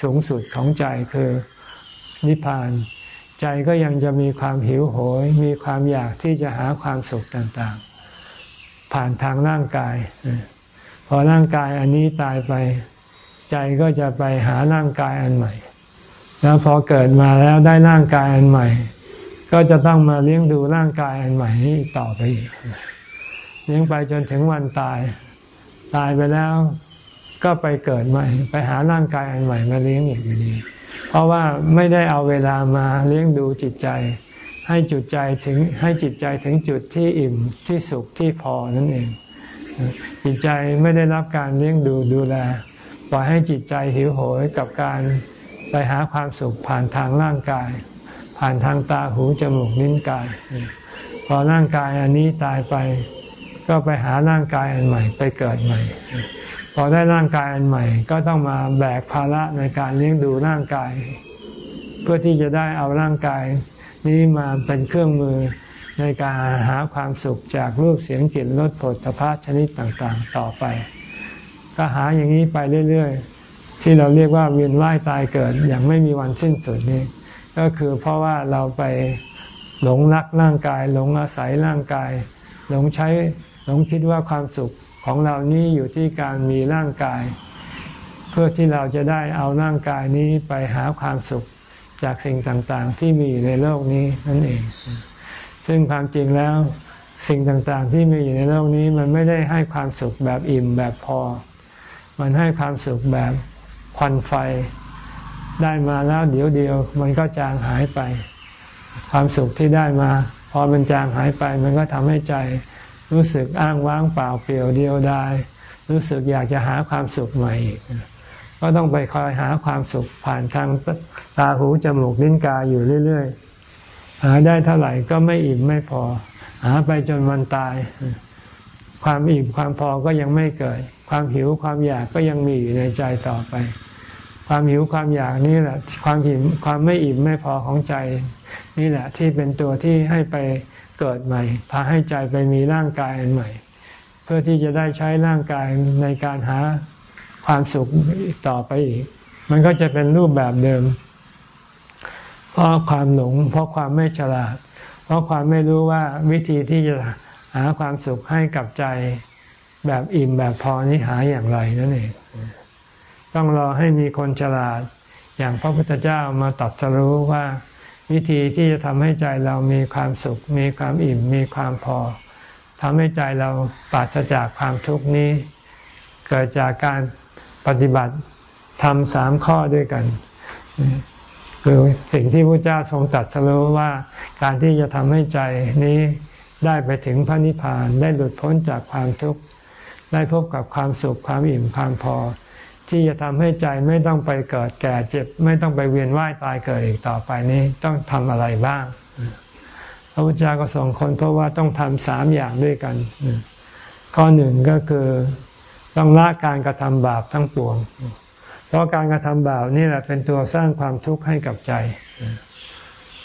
สูงสุดของใจคือ นิพพาน ใจก็ยังจะมีความหิวโหย มีความอยากที่จะหาความสุขต่างๆ ผ่านทางร่างกาย พอร่างกายอันนี้ตายไป ใจก็จะไปหาร่างกายอันใหม่ แล้วพอเกิดมาแล้วได้ร่างกายอันใหม่ ก็จะต้องมาเลี้ยงดูร่างกายอันใหม่นี้ต่อไปอีกเลี้ยงไปจนถึงวันตาย ตายไปแล้วก็ไปเกิดใหม่ ไปหาร่างกายอันใหม่มาเลี้ยงอีกอยู่ดี เพราะว่าไม่ได้เอาเวลามาเลี้ยงดูจิตใจ ให้จุดใจถึงให้จิตใจถึงจุดที่อิ่มที่สุขที่พอนั่นเอง จิตใจไม่ได้รับการเลี้ยงดูดูแลปล่อยให้จิตใจหิวโหยกับการไปหาความสุขผ่านทางร่างกาย ผ่านทางตาหูจมูกลิ้นกาย พอร่างกายอันนี้ตายไป ก็ไปหาร่างกายอันใหม่ ไปเกิดใหม่ พอได้ร่างกายอันใหม่ ก็ต้องมาแบกภาระในการเลี้ยงดูร่างกาย เพื่อที่จะได้เอาร่างกายนี้มาเป็นเครื่องมือในการหาความสุขจากรูปเสียงกลิ่นรสผลพชนิดต่างๆ ต่อไป ก็หาอย่างนี้ไปเรื่อยๆ ที่เราเรียกว่าเวียนว่ายตายเกิดอย่างไม่มีวันสิ้นสุดนี้ ก็คือเพราะว่าเราไปหลงรักร่างกาย หลงอาศัยร่างกาย หลงใช้หลงคิดว่าความสุข ของเรานี้อยู่ที่การมีร่างกาย เพื่อที่เราจะได้เอาร่างกายนี้ไปหาความสุขจากสิ่งต่างๆ ที่มีอยู่ในโลกนี้นั่นเอง ซึ่งความจริงแล้วสิ่งต่างๆ ที่มีอยู่ในโลกนี้มันไม่ได้ให้ความสุขแบบอิ่มแบบพอ มันให้ความสุขแบบควันไฟ ได้มาแล้วเดี๋ยวเดียว มันก็จางหายไป ความสุขที่ได้มา พอมันจางหายไป มันก็ทำให้ใจ รู้สึกอ้างว้างเปล่าเปลี่ยวเดียวดายรู้สึกอยากจะหาความสุขใหม่อีกก็ต้องไปคอยหาความสุขผ่านทางตาหูจมูกลิ้นกายอยู่เรื่อย ๆ หาได้เท่าไหร่ก็ไม่อิ่มไม่พอ หาไปจนวันตาย ความอิ่มความพอก็ยังไม่เกิด ความหิวความอยากก็ยังมีอยู่ในใจต่อไป ความหิวความอยากนี่แหละ ความหิวความไม่อิ่มไม่พอของใจ นี่แหละที่เป็นตัวที่ให้ไป เกิดใหม่ พาให้ใจไปมีร่างกายอันใหม่ เพื่อที่จะได้ใช้ร่างกายในการหาความสุขต่อไปอีก มันก็จะเป็นรูปแบบเดิม เพราะความหลง เพราะความไม่ฉลาด เพราะความไม่รู้ว่าวิธีที่จะหาความสุขให้กับใจแบบอิ่มแบบพอนี้หาอย่างไรนั่นเอง ต้องรอให้มีคนฉลาด อย่างพระพุทธเจ้ามาตัดสรู้ว่า วิธีที่จะทำให้ใจเรามีความสุข มีความอิ่ม มีความพอทำให้ใจเราปราศจากความทุกข์นี้ เกิดจากการปฏิบัติทำสามข้อด้วยกัน คือสิ่งที่พระเจ้าทรงตัดสรู้ว่าการที่จะทำให้ใจนี้ได้ไปถึงพระนิพพานได้หลุดพ้นจากความทุกข์ ได้พบกับความสุขความอิ่มความพอ ที่จะทำให้ใจไม่ต้องไปเกิดแก่เจ็บ ไม่ต้องไปเวียนว่ายตายเกิดอีกต่อไปนี้ต้องทำอะไรบ้าง พระพุทธเจ้าก็ส่งคนเพราะว่าต้องทำสามอย่างด้วยกัน ข้อหนึ่งก็คือต้องละการกระทำบาปทั้งปวง เพราะการกระทำบาปนี่แหละเป็นตัวสร้างความทุกข์ให้กับใจ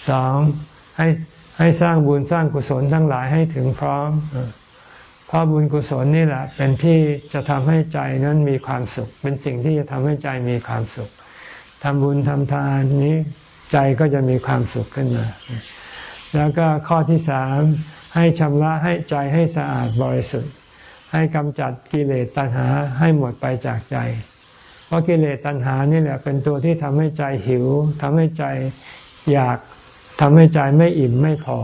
สองให้ให้สร้างบุญสร้างกุศลทั้งหลายให้ถึงพร้อม เพราะบุญกุศลนี่แหละ เป็นที่จะทำให้ใจนั้นมีความสุข เป็นสิ่งที่จะทำให้ใจมีความสุขทำบุญทำทานนี้ใจก็จะมีความสุขขึ้นมา แล้วก็ข้อที่สามให้ชำระให้ใจให้สะอาดบริสุทธิ์ ให้กำจัดกิเลสตัณหาให้หมดไปจากใจ เพราะกิเลสตัณหานี่แหละเป็นตัวที่ทำให้ใจหิวทำให้ใจอยากทำให้ใจไม่อิ่มไม่พอ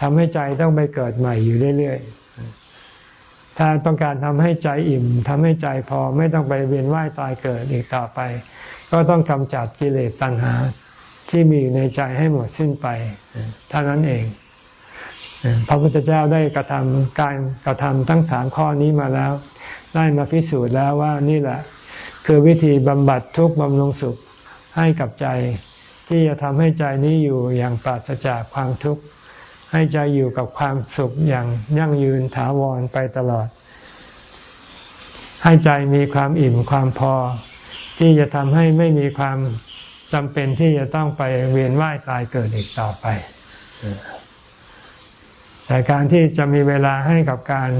ทำให้ใจต้องไปเกิดใหม่อยู่เรื่อยๆ ถ้าต้องการทำให้ใจอิ่มทำให้ใจพอไม่ต้องไปเวียนว่ายตายเกิดอีกต่อไป ก็ต้องกำจัดกิเลสตัณหาที่มีอยู่ในใจให้หมดสิ้นไปเท่านั้นเองพระพุทธเจ้าได้กระทำการกระทำทั้งสามข้อนี้มาแล้ว ได้มาพิสูจน์แล้วว่านี่แหละ คือวิธีบำบัดทุกข์บำรุงสุขให้กับใจ ที่จะทำให้ใจนี้อยู่อย่างปราศจากความทุกข์ ให้ใจอยู่กับความสุขอย่างยั่งยืนถาวรไปตลอด ให้ใจมีความอิ่มความพอ ที่จะทำให้ไม่มีความจำเป็นที่จะต้องไปเวียนว่ายตายเกิดอีกต่อไป แต่การที่จะมีเวลาให้กับการ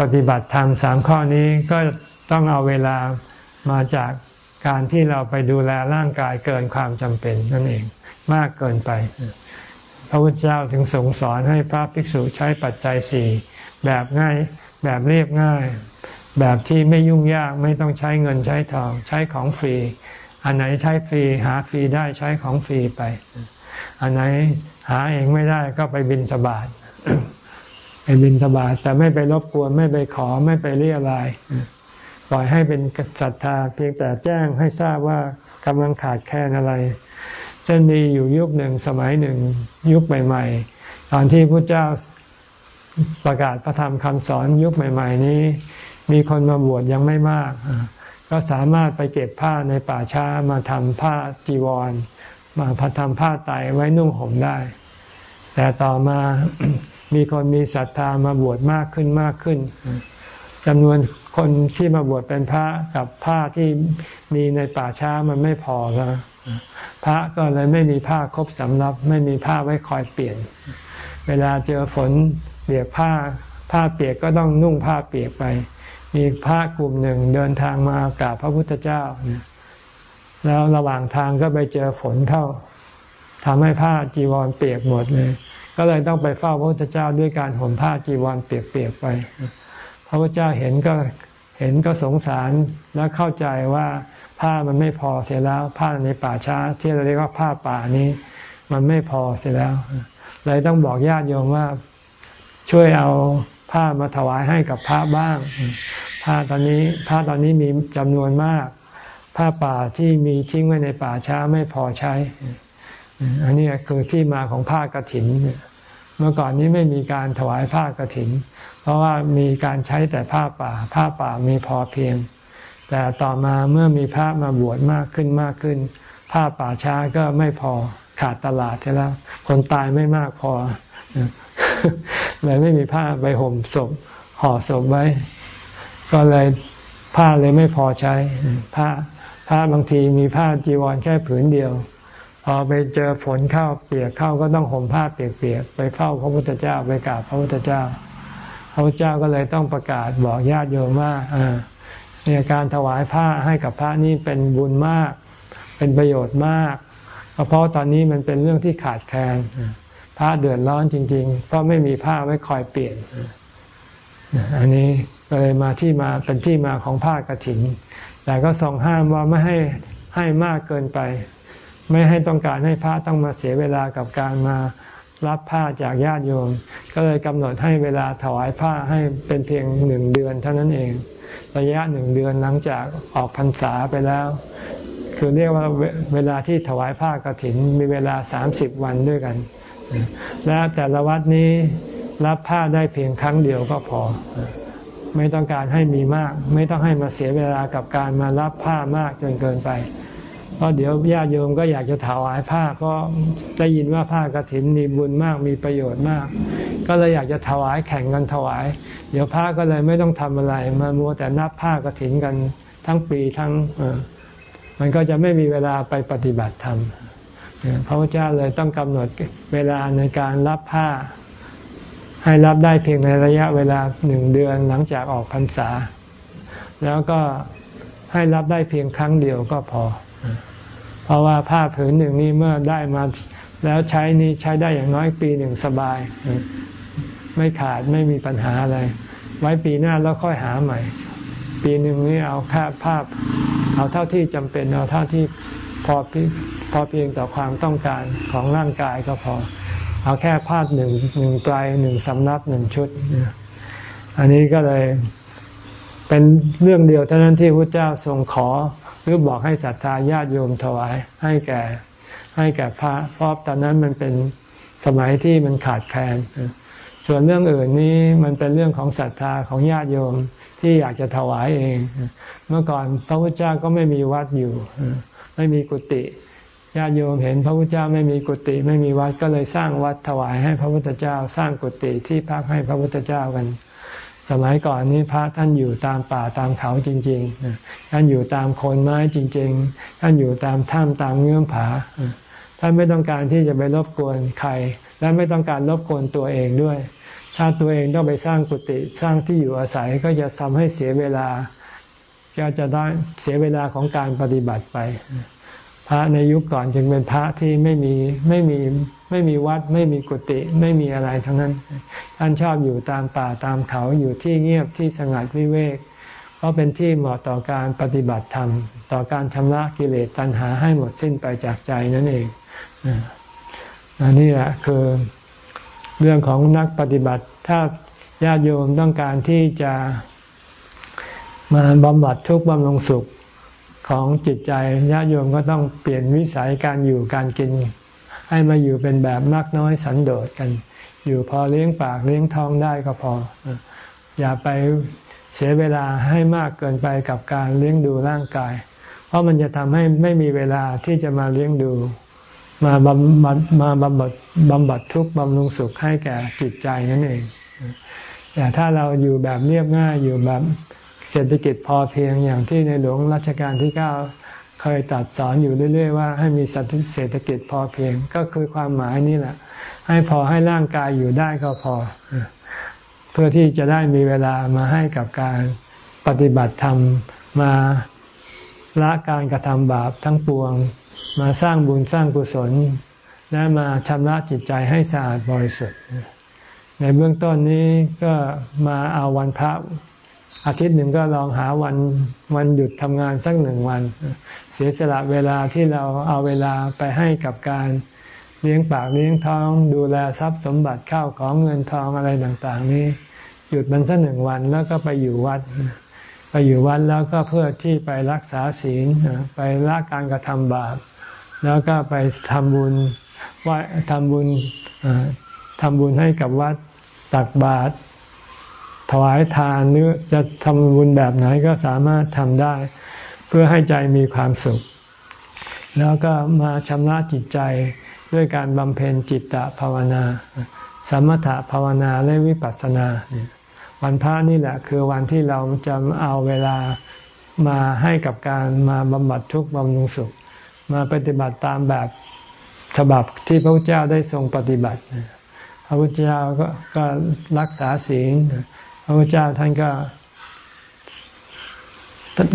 ปฏิบัติธรรมสามข้อนี้ก็ต้องเอาเวลามาจากการที่เราไปดูแลร่างกายเกินความจำเป็นนั่นเองมากเกินไป ระพุทธเจ้าถึงสงสอนให้พระภิกษุใช้ปัจจัยสี่แบบง่ายแบบเรียบง่าย แบบที่ไม่ยุ่งยากไม่ต้องใช้เงินใช้ทอง ใช้ของฟรี อันไหนใช้ฟรีหาฟรีได้ใช้ของฟรีไป อันไหนหาเองไม่ได้ก็ไปบินสบาทไปบินทบาทแต่ไม่ไปรบกวนไม่ไปขอไม่ไปเรียอะไรปล่อยให้เป็นศรัทธาเพียงแต่แจ้งให้ทราบว่ากำลังขาดแคลนอะไร เช่นมีอยู่ยุคหนึ่งสมัยหนึ่งยุคใหม่ ๆ ตอนที่พระเจ้าประกาศพระธรรมคำสอนยุคใหม่ ๆ นี้ มีคนมาบวชยังไม่มาก ก็สามารถไปเก็บผ้าในป่าช้ามาทำผ้าจีวร มาพัทำผ้าไตไว้นุ่งห่มได้ แต่ต่อมามีคนมีศรัทธามาบวชมากขึ้นมากขึ้นจำนวนคนที่มาบวชเป็นพระกับผ้าที่มีในป่าช้ามันไม่พอแล้ว พระก็เลยไม่มีผ้าครบสำรับไม่มีผ้าไว้คอยเปลี่ยน เวลาเจอฝนเปียกผ้า ผ้าเปียกก็ต้องนุ่งผ้าเปียกไป มีพระกลุ่มหนึ่งเดินทางมากราบพระพุทธเจ้า แล้วระหว่างทางก็ไปเจอฝนเข้าทำให้ผ้าจีวรเปียกหมดเลย ก็เลยต้องไปเฝ้าพระพุทธเจ้าด้วยการห่มผ้าจีวรเปียกๆไป พระพุทธเจ้าเห็นก็เห็นก็สงสารและเข้าใจว่า ผ้ามันไม่พอเสียแล้ว ผ้าในป่าช้า ที่เราเรียกว่าผ้าป่านี้ มันไม่พอเสียแล้วเลยต้องบอกญาติโยมว่าช่วยเอาผ้ามาถวายให้กับพระบ้าง ผ้าตอนนี้ผ้าตอนนี้มีจำนวนมาก ผ้าป่าที่มีทิ้งไว้ในป่าช้าไม่พอใช้ อันนี้คือที่มาของผ้ากรถิน เมื่อก่อนนี้ไม่มีการถวายผ้ากรถิน เพราะว่ามีการใช้แต่ผ้าป่า ผ้าป่ามีพอเพียง แต่ต่อมาเมื่อมีพระมาบวชมากขึ้นมากขึ้นผ้าป่าช้าก็ไม่พอขาดตลาดใช่แล้ว คนตายไม่มากพอเลยไม่มีผ้าไปห่มศพห่อศพไว้ ก็เลยผ้าเลยไม่พอใช้ผ้าผ้าบางทีมีผ้าจีวรแค่ผืนเดียว พอไปเจอฝนเข้าเปียกเข้าก็ต้องห่มผ้าเปียกๆไปเฝ้าพระพุทธเจ้าไปกราบพระพุทธเจ้า พระพุทธเจ้าก็เลยต้องประกาศบอกญาติโยมว่า เนี่ยการถวายผ้าให้กับพระนี่เป็นบุญมาก เป็นประโยชน์มากเพราะตอนนี้มันเป็นเรื่องที่ขาดแคลนพระเดือดร้อนจริง ๆ เพราะไม่มีผ้าไว้คอยเปลี่ยน อันนี้ก็เลยมาที่มาเป็นที่มาของผ้ากรถิน แต่ก็ทรงห้ามว่าไม่ให้ให้มากเกินไป ไม่ให้ต้องการให้พระต้องมาเสียเวลากับการมารับผ้าจากญาติโยม ก็เลยกำหนดให้เวลาถวายผ้าให้เป็นเพียงหนึ่งเดือนเท่านั้นเอง ระยะหนึ่งเดือนหลังจากออกพรรษาไปแล้ว คือเรียกว่าเวลาที่ถวายผ้ากรถินมีเวลาสามสิบวันด้วยกัน และแต่ละวัดนี้รับผ้าได้เพียงครั้งเดียวก็พอ ไม่ต้องการให้มีมาก ไม่ต้องให้มาเสียเวลากับการมารับผ้ามากจนเกินไปเพราะเดี๋ยวญาติโยมก็อยากจะถวายผ้าเพราะได้ยินว่าผ้ากรถินมีบุญมากมีประโยชน์มาก ก็เลยอยากจะถวายแข่งกันถวาย เดี๋ยวผ้าก็เลยไม่ต้องทำอะไร มามัวแต่นับผ้ากรถินกันทั้งปีทั้งมันก็จะไม่มีเวลาไปปฏิบัติธรรมพระพุทธเจ้าเลยต้องกำหนดเวลาในการรับผ้า ให้รับได้เพียงในระยะเวลาหนึ่งเดือนหลังจากออกพรรษา แล้วก็ให้รับได้เพียงครั้งเดียวก็พอ เพราะว่าผ้าผืนหนึ่งนี้เมื่อได้มาแล้วใช้นี้ใช้ได้อย่างน้อยปีหนึ่งสบาย ไม่ขาดไม่มีปัญหาอะไร ไว้ปีหน้าแล้วค่อยหาใหม่ ปีหนึ่งนี้เอาแค่ภาพ เอาเท่าที่จำเป็นเอาเท่าที่พอพอเพียงต่อความต้องการของร่างกายก็พอ เอาแค่พาดหนึ่งหนึ่งไตรหนึ่งสำนับหนึ่งชุด อันนี้ก็เลยเป็นเรื่องเดียวเท่านั้นที่พระเจ้าทรงขอหรือบอกให้ศรัทธาญาติโยมถวายให้แก่ให้แก่พระเพราะตอนนั้นมันเป็นสมัยที่มันขาดแคลน ส่วนเรื่องอื่นนี้มันเป็นเรื่องของศรัทธาของญาติโยมที่อยากจะถวายเอง เมื่อก่อนพระพุทธเจ้าก็ไม่มีวัดอยู่ ไม่มีกุฏิญาติโยมเห็นพระพุทธเจ้าไม่มีกุฏิไม่มีวัดก็เลยสร้างวัดถวายให้พระพุทธเจ้า สร้างกุฏิที่พักให้พระพุทธเจ้ากัน สมัยก่อนนี้พระท่านอยู่ตามป่าตามเขาจริงๆท่านอยู่ตามโคนไม้จริง ๆ ท่านอยู่ตามถ้ำตามเงื่อมผาท่านไม่ต้องการที่จะไปรบกวนใคร และไม่ต้องการรบกวนตัวเองด้วย ถ้าตัวเองต้องไปสร้างกุฏิสร้างที่อยู่อาศัยก็จะทำให้เสียเวลา ก็จะได้เสียเวลาของการปฏิบัติไป พระในยุคก่อนจึงเป็นพระที่ไม่มีไม่มีไม่มีวัดไม่มีกุฏิไม่มีอะไรทั้งนั้น ท่านชอบอยู่ตามป่าตามเขาอยู่ที่เงียบที่สงัดวิเวกเพราะเป็นที่เหมาะต่อการปฏิบัติธรรม ต่อการชำระกิเลสตัณหาให้หมดสิ้นไปจากใจนั่นเอง อันนี้แหละคือเรื่องของนักปฏิบัติ ถ้าญาติโยมต้องการที่จะมาบำบัดทุกข์บำรุงสุขของจิตใจญาติโยมก็ต้องเปลี่ยนวิสัยการอยู่การกิน ให้มาอยู่เป็นแบบนักน้อยสันโดษกัน อยู่พอเลี้ยงปากเลี้ยงท้องได้ก็พอ อย่าไปเสียเวลาให้มากเกินไปกับการเลี้ยงดูร่างกาย เพราะมันจะทำให้ไม่มีเวลาที่จะมาเลี้ยงดู มาบำบัดมาบำบัดบำบัดทุกข์บำรุงสุขให้แก่จิตใจนั่นเอง แต่ถ้าเราอยู่แบบเรียบง่ายอยู่แบบเศรษฐกิจพอเพียงอย่างที่ในหลวงรัชกาลที่เก้าเคยตัดสอนอยู่เรื่อย ๆ ว่าให้มีเศรษฐกิจพอเพียงก็คือความหมายนี่แหละ ให้พอให้ร่างกายอยู่ได้ก็พอ เพื่อที่จะได้มีเวลามาให้กับการปฏิบัติธรรมมาละการกระทำบาปทั้งปวง มาสร้างบุญสร้างกุศล และมาชำระจิตใจให้สะอาดบริสุทธิ์ ในเบื้องต้นนี้ก็มาเอาวันพระอาทิตย์หนึ่งก็ลองหาวันวันหยุดทำงานสักหนึ่งวัน เสียสละเวลาที่เราเอาเวลาไปให้กับการเลี้ยงปากเลี้ยงท้อง ดูแลทรัพย์สมบัติข้าวของเงินทองอะไรต่าง ๆ นี้ หยุดมันสักหนึ่งวันแล้วก็ไปอยู่วัด ไปอยู่วัดแล้วก็เพื่อที่ไปรักษาศีลไปละการกระทำบาป แล้วก็ไปทำบุญว่าทำบุญทำบุญให้กับวัดตักบาตรถวายทานหรือจะทำบุญแบบไหนก็สามารถทำได้ เพื่อให้ใจมีความสุข แล้วก็มาชำระจิตใจด้วยการบำเพ็ญจิตตภาวนา สมถภาวนาและวิปัสสนา วันพระนี่แหละ คือวันที่เราจะเอาเวลามาให้กับการมาบำบัดทุกข์บำรุงสุข มาปฏิบัติตามแบบฉบับที่พระพุทธเจ้าได้ทรงปฏิบัติ พระพุทธเจ้าก็ก็รักษาศีล พระพุทธเจ้าท่านก็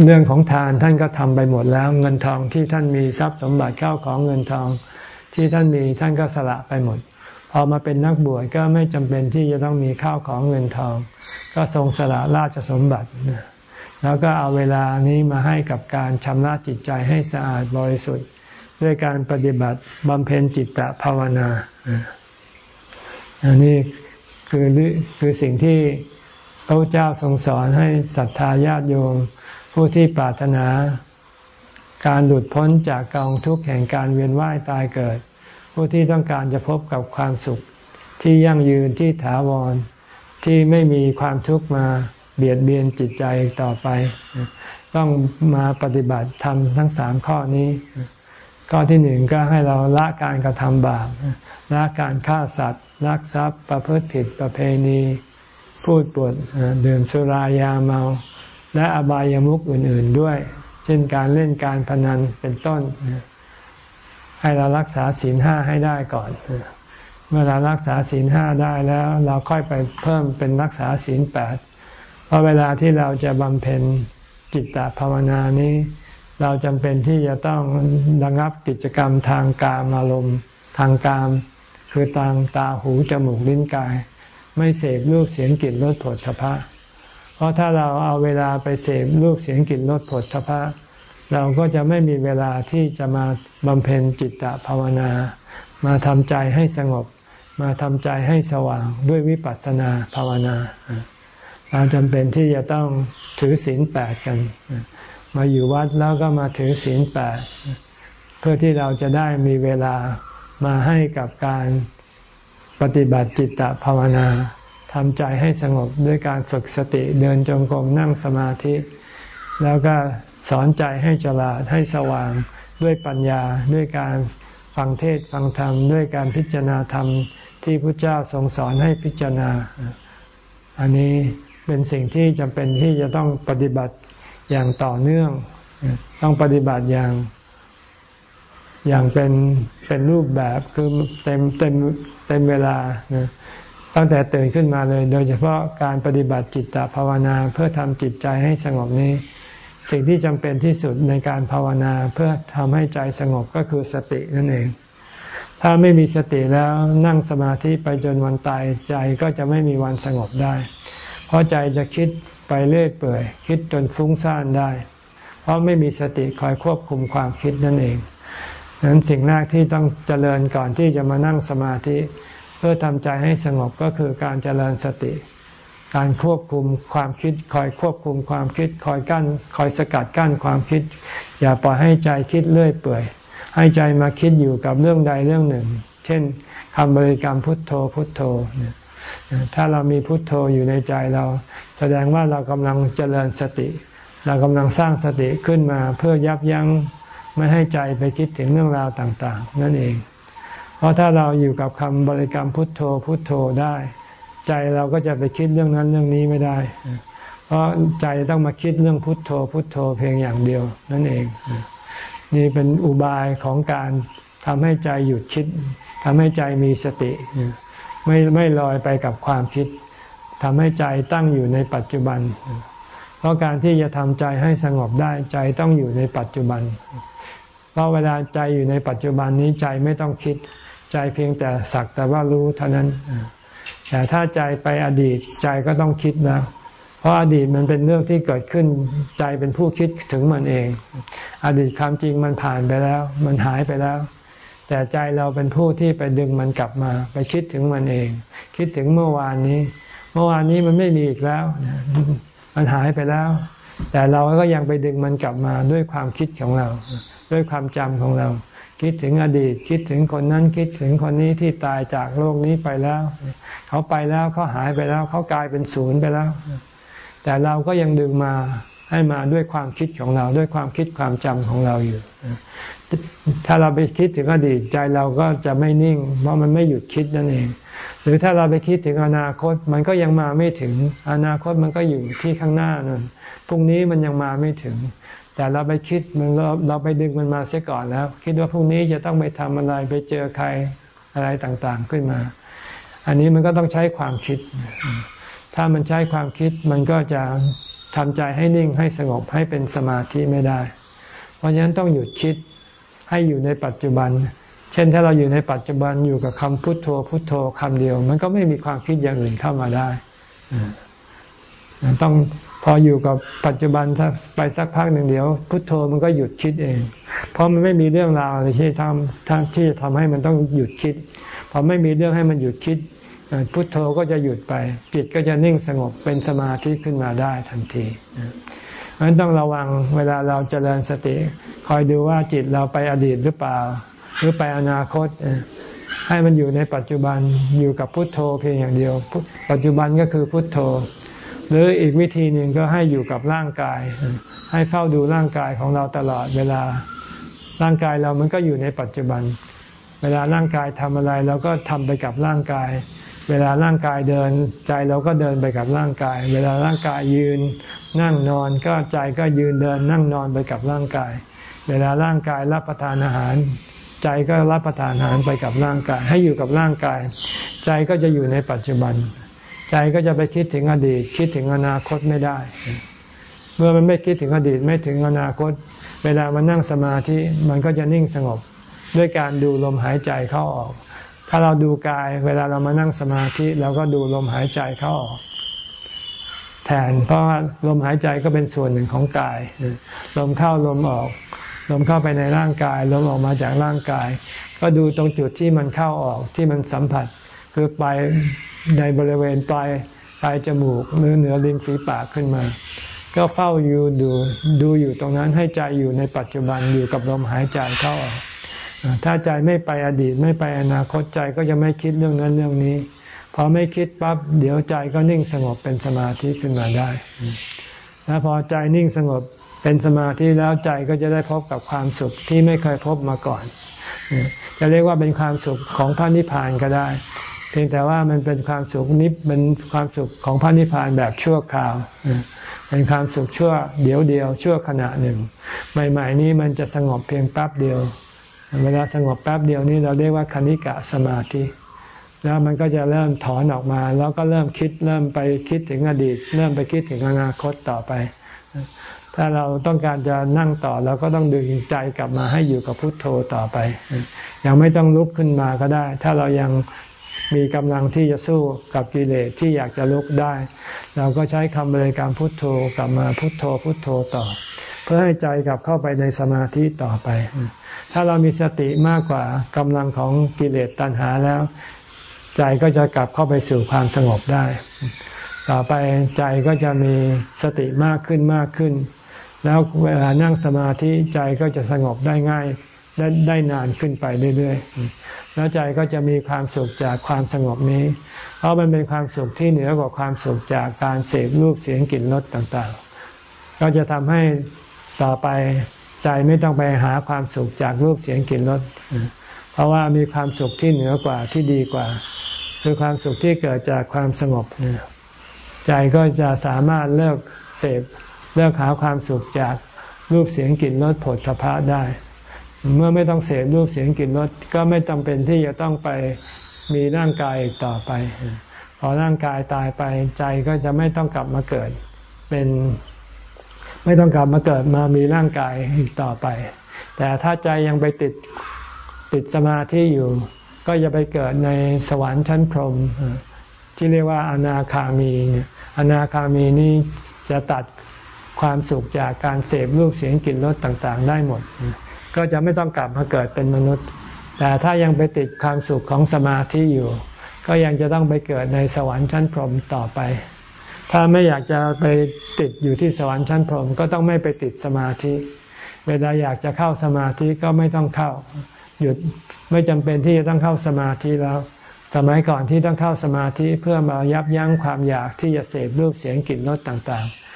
เรื่องของทานท่านก็ทำไปหมดแล้ว เงินทองที่ท่านมีทรัพย์สมบัติเข้าของเงินทองที่ท่านมีท่านก็สละไปหมด พอมาเป็นนักบวชก็ไม่จำเป็นที่จะต้องมีข้าวของเงินทอง ก็ทรงสละราชสมบัติแล้วก็เอาเวลานี้มาให้กับการชำระจิตใจให้สะอาดบริสุทธิ์ ด้วยการปฏิบัติบำเพ็ญจิตตภาวนาอันนี้คือคือสิ่งที่พระเจ้าทรงสอนให้ศรัทธาญาติโยม ผู้ที่ปรารถนา การหลุดพ้นจากกองทุกข์แห่งการเวียนว่ายตายเกิด ผู้ที่ต้องการจะพบกับความสุขที่ยั่งยืนที่ถาวร ที่ไม่มีความทุกข์มาเบียดเบียนจิตใจต่อไป ต้องมาปฏิบัติทำทั้งสามข้อนี้ ข้อที่หนึ่งก็ให้เราละการกระทำบาปละการฆ่าสัตว์ลักทรัพย์ประพฤติผิดประเพณี พูดปดดื่มสุรายาเมา และอบายามุขอื่น ๆด้วย เช่นการเล่นการพนันเป็นต้น ให้เรารักษาศีลห้าให้ได้ก่อน เมื่อเรารักษาศีลห้าได้แล้ว เราค่อยไปเพิ่มเป็นรักษาศีลแปดเพราะเวลาที่เราจะบำเพ็ญจิตตภาวนานี้ เราจำเป็นที่จะต้องระงับกิจกรรมทางกามอารมณ์ทางกาม คือตางตาหูจมูกลิ้นกาย ไม่เสพรูปเสียงกลิ่นรสผลพะเพราะถ้าเราเอาเวลาไปเสพรูปเสียงกลิ่นรสผลพะ เราก็จะไม่มีเวลาที่จะมาบำเพ็ญจิตตภาวนา มาทำใจให้สงบ มาทำใจให้สว่างด้วยวิปัสสนาภาวนา เราจำเป็นที่จะต้องถือศีลแปดกัน มาอยู่วัดแล้วก็มาถือศีลแปดเพื่อที่เราจะได้มีเวลามาให้กับการปฏิบัติจิตตภาวนาทำใจให้สงบด้วยการฝึกสติเดินจงกรมนั่งสมาธิ แล้วก็ สอนใจให้ฉลาดให้สว่างด้วยปัญญาด้วยการฟังเทศฟังธรรมด้วยการพิจารณาธรรมที่พระเจ้าทรงสอนให้พิจารณา อันนี้เป็นสิ่งที่จำเป็นที่จะต้องปฏิบัติอย่างต่อเนื่อง ต้องปฏิบัติอย่างอย่างเป็นเป็นรูปแบบคือเต็มเต็มเต็มเวลานะตั้งแต่ตื่นขึ้นมาเลย โดยเฉพาะการปฏิบัติจิตตภาวนาเพื่อทำจิตใจให้สงบนี้ สิ่งที่จำเป็นที่สุดในการภาวนาเพื่อทำให้ใจสงบก็คือสตินั่นเอง ถ้าไม่มีสติแล้วนั่งสมาธิไปจนวันตายใจก็จะไม่มีวันสงบได้ เพราะใจจะคิดไปเรื่อยเปื่อย คิดจนฟุ้งซ่านได้ เพราะไม่มีสติคอยควบคุมความคิดนั่นเองดังนั้นสิ่งแรกที่ต้องเจริญก่อนที่จะมานั่งสมาธิ เพื่อทำใจให้สงบก็คือการเจริญสติ การควบคุมความคิด คอยควบคุมความคิด คอยกั้น คอยสกัดกั้นความคิด อย่าปล่อยให้ใจคิดเลื่อยเปื่อย ให้ใจมาคิดอยู่กับเรื่องใดเรื่องหนึ่ง เช่นคำบริกรรมพุทโธพุทโธ ถ้าเรามีพุทโธอยู่ในใจเรา แสดงว่าเรากำลังเจริญสติ เรากำลังสร้างสติขึ้นมาเพื่อยับยั้งไม่ให้ใจไปคิดถึงเรื่องราวต่าง ๆ นั่นเอง เพราะถ้าเราอยู่กับคำบริกรรมพุทโธพุทโธได้ ใจเราก็จะไปคิดเรื่องนั้นเรื่องนี้ไม่ได้ เพราะใจต้องมาคิดเรื่องพุทโธ พุทโธเพียงอย่างเดียวนั่นเอง นี่เป็นอุบายของการทำให้ใจหยุดคิดทำให้ใจมีสติ ไม่ไม่ลอยไปกับความคิดทำให้ใจตั้งอยู่ในปัจจุบัน เพราะการที่จะทำใจให้สงบได้ใจต้องอยู่ในปัจจุบัน เพราะเวลาใจอยู่ในปัจจุบันนี้ใจไม่ต้องคิด ใจเพียงแต่สักแต่ว่ารู้เท่านั้น แต่ถ้าใจไปอดีตใจก็ต้องคิดแล้วเพราะอดีตมันเป็นเรื่องที่เกิดขึ้นใจเป็นผู้คิดถึงมันเอง อดีตความจริงมันผ่านไปแล้ว มันหายไปแล้ว แต่ใจเราเป็นผู้ที่ไปดึงมันกลับมา ไปคิดถึงมันเอง คิดถึงเมื่อวานนี้ เมื่อวานนี้มันไม่มีอีกแล้ว มันหายไปแล้ว แต่เราก็ยังไปดึงมันกลับมาด้วยความคิดของเรา ด้วยความจำของเรา คิดถึงอดีต คิดถึงคนนั้นคิดถึงคนนี้ที่ตายจากโลกนี้ไปแล้ว เขาไปแล้วเขาหายไปแล้ว เขากลายเป็นศูนย์ไปแล้ว แต่เราก็ยังดึงมาให้มาด้วยความคิดของเราด้วยความคิดความจำของเราอยู่ ถ้าเราไปคิดถึงอดีตใจเราก็จะไม่นิ่ง เพราะมันไม่หยุดคิดนั่นเอง หรือถ้าเราไปคิดถึงอนาคต มันก็ยังมาไม่ถึง อนาคตมันก็อยู่ที่ข้างหน้านั่นพรุ่งนี้มันยังมาไม่ถึง แต่เราไปคิดมันเราเราไปดึงมันมาเสียก่อนแล้ว คิดว่าพรุ่งนี้จะต้องไปทำอะไรไปเจอใครอะไรต่างๆขึ้นมา อันนี้มันก็ต้องใช้ความคิด ถ้ามันใช้ความคิดมันก็จะทำใจให้นิ่งให้สงบให้เป็นสมาธิไม่ได้ เพราะฉะนั้นต้องหยุดคิดให้อยู่ในปัจจุบัน เช่นถ้าเราอยู่ในปัจจุบันอยู่กับคำพุทโธพุทโธคำเดียว มันก็ไม่มีความคิดอย่างอื่นเข้ามาได้ ต้อง พออยู่กับปัจจุบันไปสักพักหนึ่งเดียว พุทโธมันก็หยุดคิดเอง เพราะมันไม่มีเรื่องราวอะไรที่ทำที่จะทำให้มันต้องหยุดคิดพอไม่มีเรื่องให้มันหยุดคิด พุทโธก็จะหยุดไป จิตก็จะนิ่งสงบเป็นสมาธิขึ้นมาได้ทันทีเพราะฉะนั้นต้องระวังเวลาเราเจริญสติ คอยดูว่าจิตเราไปอดีตหรือเปล่า หรือไปอนาคตให้มันอยู่ในปัจจุบันอยู่กับพุทโธเพียงอย่างเดียว ปัจจุบันก็คือพุทโธ หรืออีกวิธีหนึ่งก็ให้อยู่กับร่างกาย ให้เฝ้าดูร่างกายของเราตลอดเวลา ร่างกายเรามันก็อยู่ในปัจจุบัน เวลาร่างกายทำอะไรเราก็ทำไปกับร่างกาย เวลาร่างกายเดิน ใจเราก็เดินไปกับร่างกาย เวลาร่างกายยืน นั่งนอนก็ใจก็ยืนเดิน นั่งนอนไปกับร่างกาย เวลาร่างกายรับประทานอาหาร ใจก็รับประทานอาหารไปกับร่างกาย ให้อยู่กับร่างกาย ใจก็จะอยู่ในปัจจุบัน ใจก็จะไปคิดถึงอดีต คิดถึงอนาคตไม่ได้ เมื่อมันไม่คิดถึงอดีตไม่ถึงอนาคต เวลามันนั่งสมาธิมันก็จะนิ่งสงบ ด้วยการดูลมหายใจเข้าออก ถ้าเราดูกาย เวลาเรามานั่งสมาธิเราก็ดูลมหายใจเข้าออกแทนเพราะลมหายใจก็เป็นส่วนหนึ่งของกาย ลมเข้าลมออก ลมเข้าไปในร่างกาย ลมออกมาจากร่างกาย ก็ดูตรงจุดที่มันเข้าออกที่มันสัมผัส คือปลาย ในบริเวณปลายปลายจมูกหรือเหนือริมฝีปากขึ้นมา ก็เฝ้าอยู่ดูดูอยู่ตรงนั้นให้ใจอยู่ในปัจจุบันอยู่กับลมหายใจเข้าออกถ้าใจไม่ไปอดีตไม่ไปอนาคตใจก็จะไม่คิดเรื่องนั้นเรื่องนี้พอไม่คิดปั๊บเดี๋ยวใจก็นิ่งสงบเป็นสมาธิขึ้นมาได้แล้วพอใจนิ่งสงบเป็นสมาธิแล้วใจก็จะได้พบกับความสุขที่ไม่เคยพบมาก่อน จะเรียกว่าเป็นความสุขของพระนิพพานก็ได้ เพียงแต่ว่ามันเป็นความสุขนิพเป็นความสุขของพระนิพพานแบบชั่วคราว เป็นความสุขชั่วเดียวเดียวชั่วขณะหนึ่ง ใหม่ ๆ นี้มันจะสงบเพียงแป๊บเดียว เวลาสงบแป๊บเดียวนี้เราเรียกว่าคณิกะสมาธิ แล้วมันก็จะเริ่มถอนออกมา แล้วก็เริ่มคิดเริ่มไปคิดถึงอดีต เริ่มไปคิดถึงอนาคตต่อไป ถ้าเราต้องการจะนั่งต่อเราก็ต้องดึงใจกลับมาให้อยู่กับพุทโธต่อไป ยังไม่ต้องลุกขึ้นมาก็ได้ ถ้าเรายัง มีกำลังที่จะสู้กับกิเลสที่อยากจะลุกได้ เราก็ใช้คำบริกรรมพุทโธกลับมาพุทโธพุทโธต่อ เพื่อให้ใจกลับเข้าไปในสมาธิต่อไป ถ้าเรามีสติมากกว่ากำลังของกิเลสตัณหาแล้ว ใจก็จะกลับเข้าไปสู่ความสงบได้ ต่อไปใจก็จะมีสติมากขึ้นมากขึ้น แล้วเวลานั่งสมาธิใจก็จะสงบได้ง่าย ได้ได้นานขึ้นไปเรื่อยๆ แล้วใจก็จะมีความสุขจากความสงบนี้ เพราะมันเป็นความสุขที่เหนือกว่าความสุขจากการเสพรูปเสียงกลิ่นรสต่างๆ ก็จะทำให้ต่อไปใจไม่ต้องไปหาความสุขจากรูปเสียงกลิ่นรส เพราะว่ามีความสุขที่เหนือกว่าที่ดีกว่า คือความสุขที่เกิดจากความสงบ ใจก็จะสามารถเลิกเสพเลิกหาความสุขจากรูปเสียงกลิ่นรสผลทพะได้ เมื่อไม่ต้องเสพรูปเสียงกลิ่นรสก็ไม่จาเป็นที่จะต้องไปมีร่างกายอีกต่อไป พอร่างกายตายไปใจก็จะไม่ต้องกลับมาเกิด เป็น ไม่ต้องกลับมาเกิดมามีร่างกายอีกต่อไป แต่ถ้าใจยังไปติดติดสมาธิอยู่กก็จะไปเกิดในสวรรค์ชั้นพรหมที่เรียกว่าอนาคามีอนาคามีนี้จะตัดความสุขจากการเสพรูปเสียงกลิ่นรสต่าง ๆ ได้หมด ก็จะไม่ต้องกลับมาเกิดเป็นมนุษย์ แต่ถ้ายังไปติดความสุขของสมาธิอยู่ ก็ยังจะต้องไปเกิดในสวรรค์ชั้นพรหมต่อไป ถ้าไม่อยากจะไปติดอยู่ที่สวรรค์ชั้นพรหมก็ต้องไม่ไปติดสมาธิ เวลาอยากจะเข้าสมาธิก็ไม่ต้องเข้า หยุดไม่จำเป็นที่จะต้องเข้าสมาธิแล้ว สมัยก่อนที่ต้องเข้าสมาธิเพื่อมายับยั้งความอยากที่จะเสพรูปเสียงกลิ่นรสต่างๆ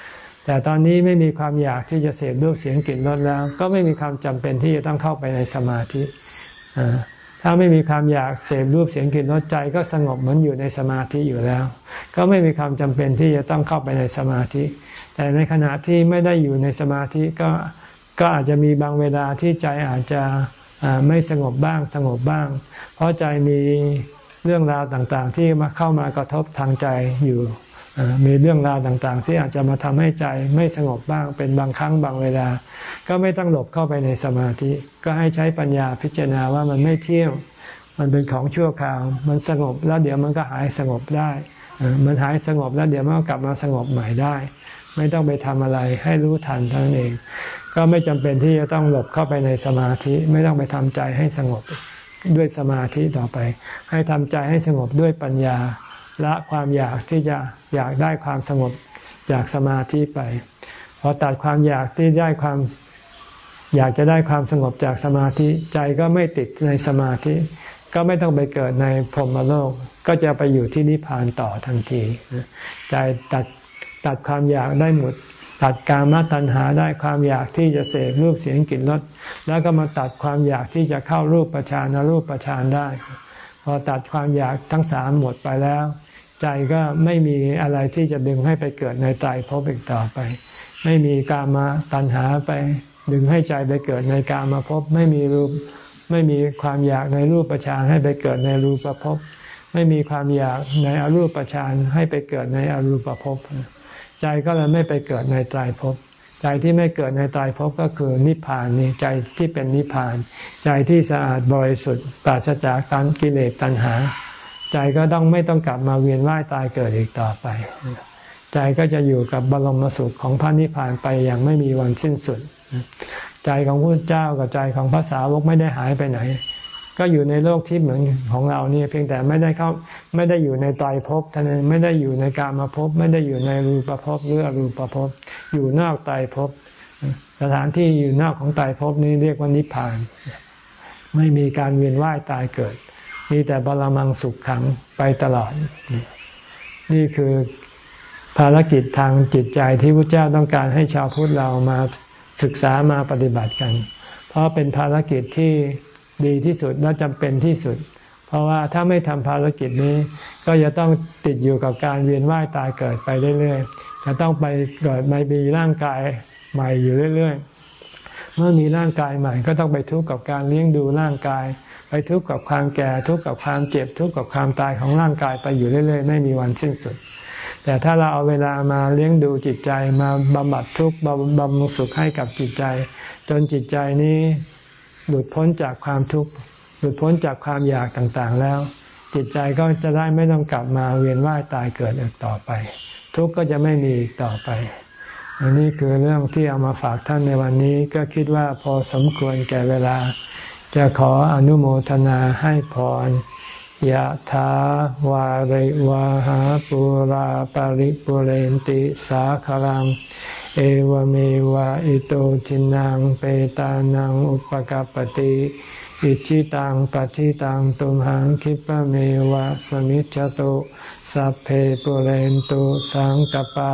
แต่ตอนนี้ไม่มีความอยากที่จะเสพรูปเสียงกลิ่นรสแล้ว ก็ไม่มีความจำเป็นที่จะต้องเข้าไปในสมาธิถ้าไม่มีความอยากเสพรูปเสียงกลิ่นรสใจ ก็สงบเหมือนอยู่ในสมาธิอยู่แล้ว ก็ไม่มีความจำเป็นที่จะต้องเข้าไปในสมาธิ แต่ในขณะที่ไม่ได้อยู่ในสมาธิก็ก็อาจจะมีบางเวลาที่ใจอาจจะไม่สงบบ้างสงบบ้าง เพราะใจมีเรื่องราวต่างๆ ที่มาเข้ามากระทบทางใจอยู่ มีเรื่องราวต่างๆ ที่อาจจะมาทำให้ใจไม่สงบบ้างเป็นบางครั้งบางเวลา ก็ไม่ต้องหลบเข้าไปในสมาธิ ก็ให้ใช้ปัญญาพิจารณาว่ามันไม่เที่ยงมันเป็นของชั่วคราว มันสงบแล้วเดี๋ยวมันก็หายสงบได้ มันหายสงบแล้วเดี๋ยวมันก็กลับมาสงบใหม่ได้ ไม่ต้องไปทำอะไรให้รู้ทันเท่านั้นเอง ก็ไม่จำเป็นที่จะต้องหลบเข้าไปในสมาธิ ไม่ต้องไปทำใจให้สงบด้วยสมาธิต่อไป ให้ทำใจให้สงบด้วยปัญญา ละความอยากที่จะอยากได้ความสงบจากสมาธิไปพอตัดความอยากที่ได้ความอยากจะได้ความสงบจากสมาธิใจก็ไม่ติดในสมาธิ ก็ไม่ต้องไปเกิดในพรหมโลก ก็จะไปอยู่ที่นิพพานต่อทันทีใจตัดตัดความอยากได้หมด ตัดกามตัณหาได้ความอยากที่จะเสพรูปเสียงกลิ่นรสแล้วก็มาตัดความอยากที่จะเข้ารูปประชานรูปประชานได้ พอตัดความอยากทั้งสามหมดไปแล้ว ใจก็ไม่มีอะไรที่จะดึงให้ไปเกิดในตายภพอีกต่อไป ไม่มีกามาตัณหาไป ดึงให้ใจไปเกิดในกามาภพไม่มีรูปไม่มีความอยากในรูปประชานให้ไปเกิดในรูปภพไม่มีความอยากในอรูปประชานให้ไปเกิดในอรูปภพใจก็เลยไม่ไปเกิดในตายภพใจที่ไม่เกิดในตายภพก็คือนิพพานนี่ใจที่เป็นนิพพาน ใจที่สะอาดบริสุทธิ์ปราศจากตันกิเลสตัณหา ใจก็ต้องไม่ต้องกลับมาเวียนว่ายตายเกิดอีกต่อไป ใจก็จะอยู่กับบรมสุขของพระนิพพานไปอย่างไม่มีวันสิ้นสุด ใจของพระเจ้ากับใจของพระสาวกไม่ได้หายไปไหน ก็อยู่ในโลกที่เหมือนของเราเนี่ยเพียงแต่ไม่ได้เข้าไม่ได้อยู่ในตายภพท่านไม่ได้อยู่ในกามาภพไม่ได้อยู่ในรูปภพหรืออรูปภพอยู่นอกตายภพสถานที่อยู่นอกของตายภพนี้เรียกว่านิพพาน ไม่มีการเวียนว่ายตายเกิด มีแต่บาลมังสุขขังไปตลอด นี่คือภารกิจทางจิตใจที่พระเจ้าต้องการให้ชาวพุทธเรามาศึกษามาปฏิบัติกัน เพราะเป็นภารกิจที่ดีที่สุดและจำเป็นที่สุด เพราะว่าถ้าไม่ทำภารกิจนี้ ก็จะต้องติดอยู่กับการเวียนว่ายตายเกิดไปเรื่อยๆจะต้องไปเกิดไม่มีร่างกายใหม่อยู่เรื่อยๆ เมื่อมีร่างกายใหม่ก็ต้องไปทุกข์กับการเลี้ยงดูร่างกาย ไปทุกข์กับความแก่ทุกข์กับความเจ็บทุกข์กับความตายของร่างกายไปอยู่เรื่อยๆ ไม่มีวันสิ้นสุด แต่ถ้าเราเอาเวลามาเลี้ยงดูจิตใจมาบำบัดทุกข์บำรุงสุขให้กับจิตใจ จนจิตใจนี้หลุดพ้นจากความทุกข์หลุดพ้นจากความอยากต่างๆแล้ว จิตใจก็จะได้ไม่ต้องกลับมาเวียนว่ายตายเกิดอีกต่อไป ทุกข์ก็จะไม่มีอีกต่อไป อันนี้คือเรื่องที่เอามาฝากท่านในวันนี้ก็คิดว่าพอสมควรแก่เวลา จะขออนุโมทนาให้พรยะถาวาริวาหาปุราปาริปุเรนติสาคลัง เอวเมวะอิโตทินังเปตานังอุปกปติอิชิตังปฏิตังตุมหังคิปะเมวะสมิจจตุสัพเพปุเรนตุสังกปา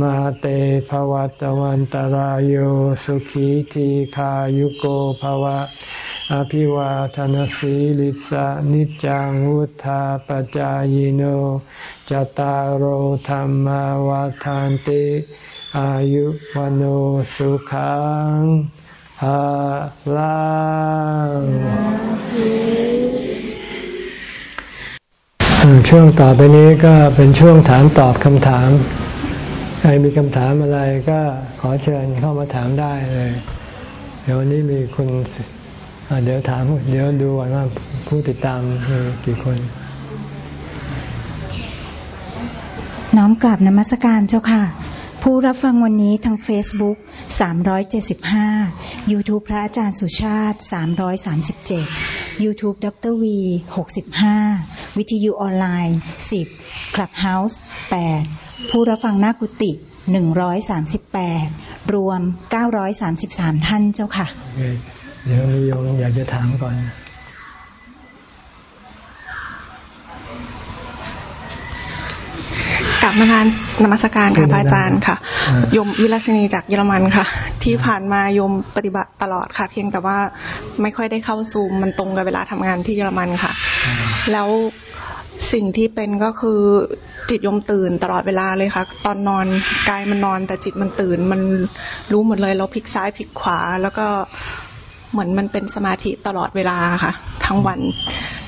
มาเตภวัตวันตารโยสุขีทีขายุโกภวะ อภิวาทนสีลิสานิจังวุธาปจายโนจตารโหธรรมวาทานติอายุวันสุขังฮาลังช่วงต่อไปนี้ก็เป็นช่วงถามตอบคำถาม ใครมีคำถามอะไรก็ขอเชิญเข้ามาถามได้เลย เดี๋ยววันนี้มีคุณเดี๋ยวถามเดี๋ยวดูว่าผู้ติดตามมีกี่คน น้อมกราบนมัสการเจ้าค่ะ ผู้รับฟังวันนี้ทาง Facebook 375 YouTube พระอาจารย์สุชาติ 337 YouTube ดร V 65 วิทยุออนไลน์ 10 Clubhouse 8 ผู้รับฟังหน้ากุฏิ138 รวม 933 ท่านเจ้าค่ะ เดี๋ยวมีโยมอยากจะถามก่อน กลับมางานนมัสการค่ะพระอาจารย์ค่ะ ยมวิลาสินีจากเยอรมันค่ะ ที่ผ่านมายมปฏิบัติตลอดค่ะ เพียงแต่ว่าไม่ค่อยได้เข้าซูมมันตรงกับเวลาทำงานที่เยอรมันค่ะ แล้ว สิ่งที่เป็นก็คือจิตยมตื่นตลอดเวลาเลยค่ะ ตอนนอนกายมันนอนแต่จิตมันตื่น มันรู้หมดเลยเราพลิกซ้ายพลิกขวา แล้วก็เหมือนมันเป็นสมาธิตลอดเวลาค่ะ ทั้งวัน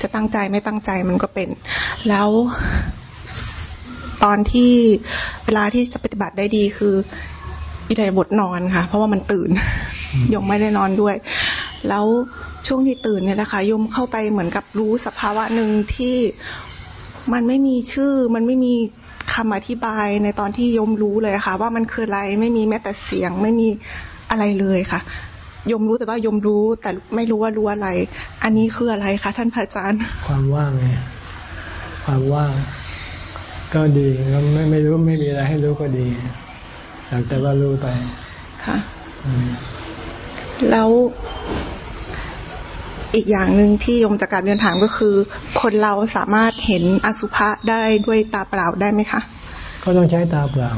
จะตั้งใจไม่ตั้งใจมันก็เป็น แล้วตอนที่เวลาที่จะปฏิบัติได้ดีคืออิเดบทนอนค่ะ เพราะว่ามันตื่นยมไม่ได้นอนด้วย แล้วช่วงที่ตื่นเนี่ยแหละค่ะยมเข้าไปเหมือนกับรู้สภาวะหนึ่งที่ มันไม่มีชื่อ มันไม่มีคำอธิบายในตอนที่ยมรู้เลยค่ะ ว่ามันคืออะไรไม่มีแม้แต่เสียงไม่มีอะไรเลยค่ะ ยมรู้แต่ว่ายมรู้แต่ไม่รู้ว่ารู้อะไร อันนี้คืออะไรคะท่านพระอาจารย์ ความว่างไงความว่าง ก็ดีก็ไม่ไม่รู้ไม่มีอะไรให้รู้ก็ดีอยากแต่ว่ารู้ไปค่ะแล้ว อีกอย่างหนึ่งที่ยมจากการเรียนถามก็คือ คนเราสามารถเห็นอสุภะได้ด้วยตาเปล่าได้ไหมคะก็ต้องใช้ตาเปล่า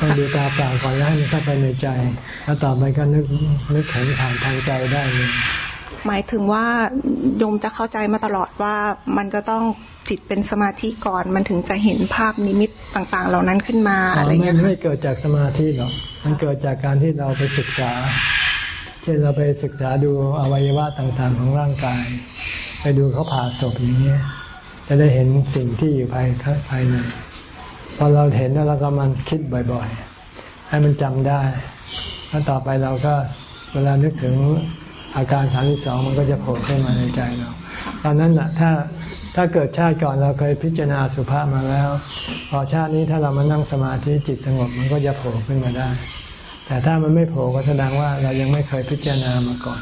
ต้องดูตาเปล่าก่อนแล้วให้มันเข้าไปในใจ แล้วต่อไปก็นึกนึกเห็นผ่านทางใจได้เลยหมายถึงว่ายมจะเข้าใจมาตลอดว่ามันจะต้องจิตเป็นสมาธิก่อนมันถึงจะเห็นภาพนิมิตต่าง ๆ เหล่านั้นขึ้นมาอะไรเงี้ยไม่เกิดจากสมาธิหรอกมันเกิดจากการที่เราไปศึกษาเช่นเราไปศึกษาดูอวัยวะต่างๆของร่างกาย ไปดูเขาผ่าศพอย่างนี้จะได้เห็นสิ่งที่อยู่ภายภายในพอเราเห็นแล้วเราก็มันคิดบ่อยๆ ให้มันจำได้แล้วต่อไปเราก็เวลานึกถึงอาการสามที่สองมันก็จะโผล่ขึ้นมาในใจเราตอนนั้นนะถ้าถ้าเกิดชาติก่อนเราเคยพิจารณาสุภาพมาแล้ว พอชาตินี้ถ้าเรามานั่งสมาธิจิตสงบมันก็จะโผล่ขึ้นมาได้ แต่ถ้ามันไม่โผล่ก็แสดงว่าเรายังไม่เคยพิจารณามาก่อน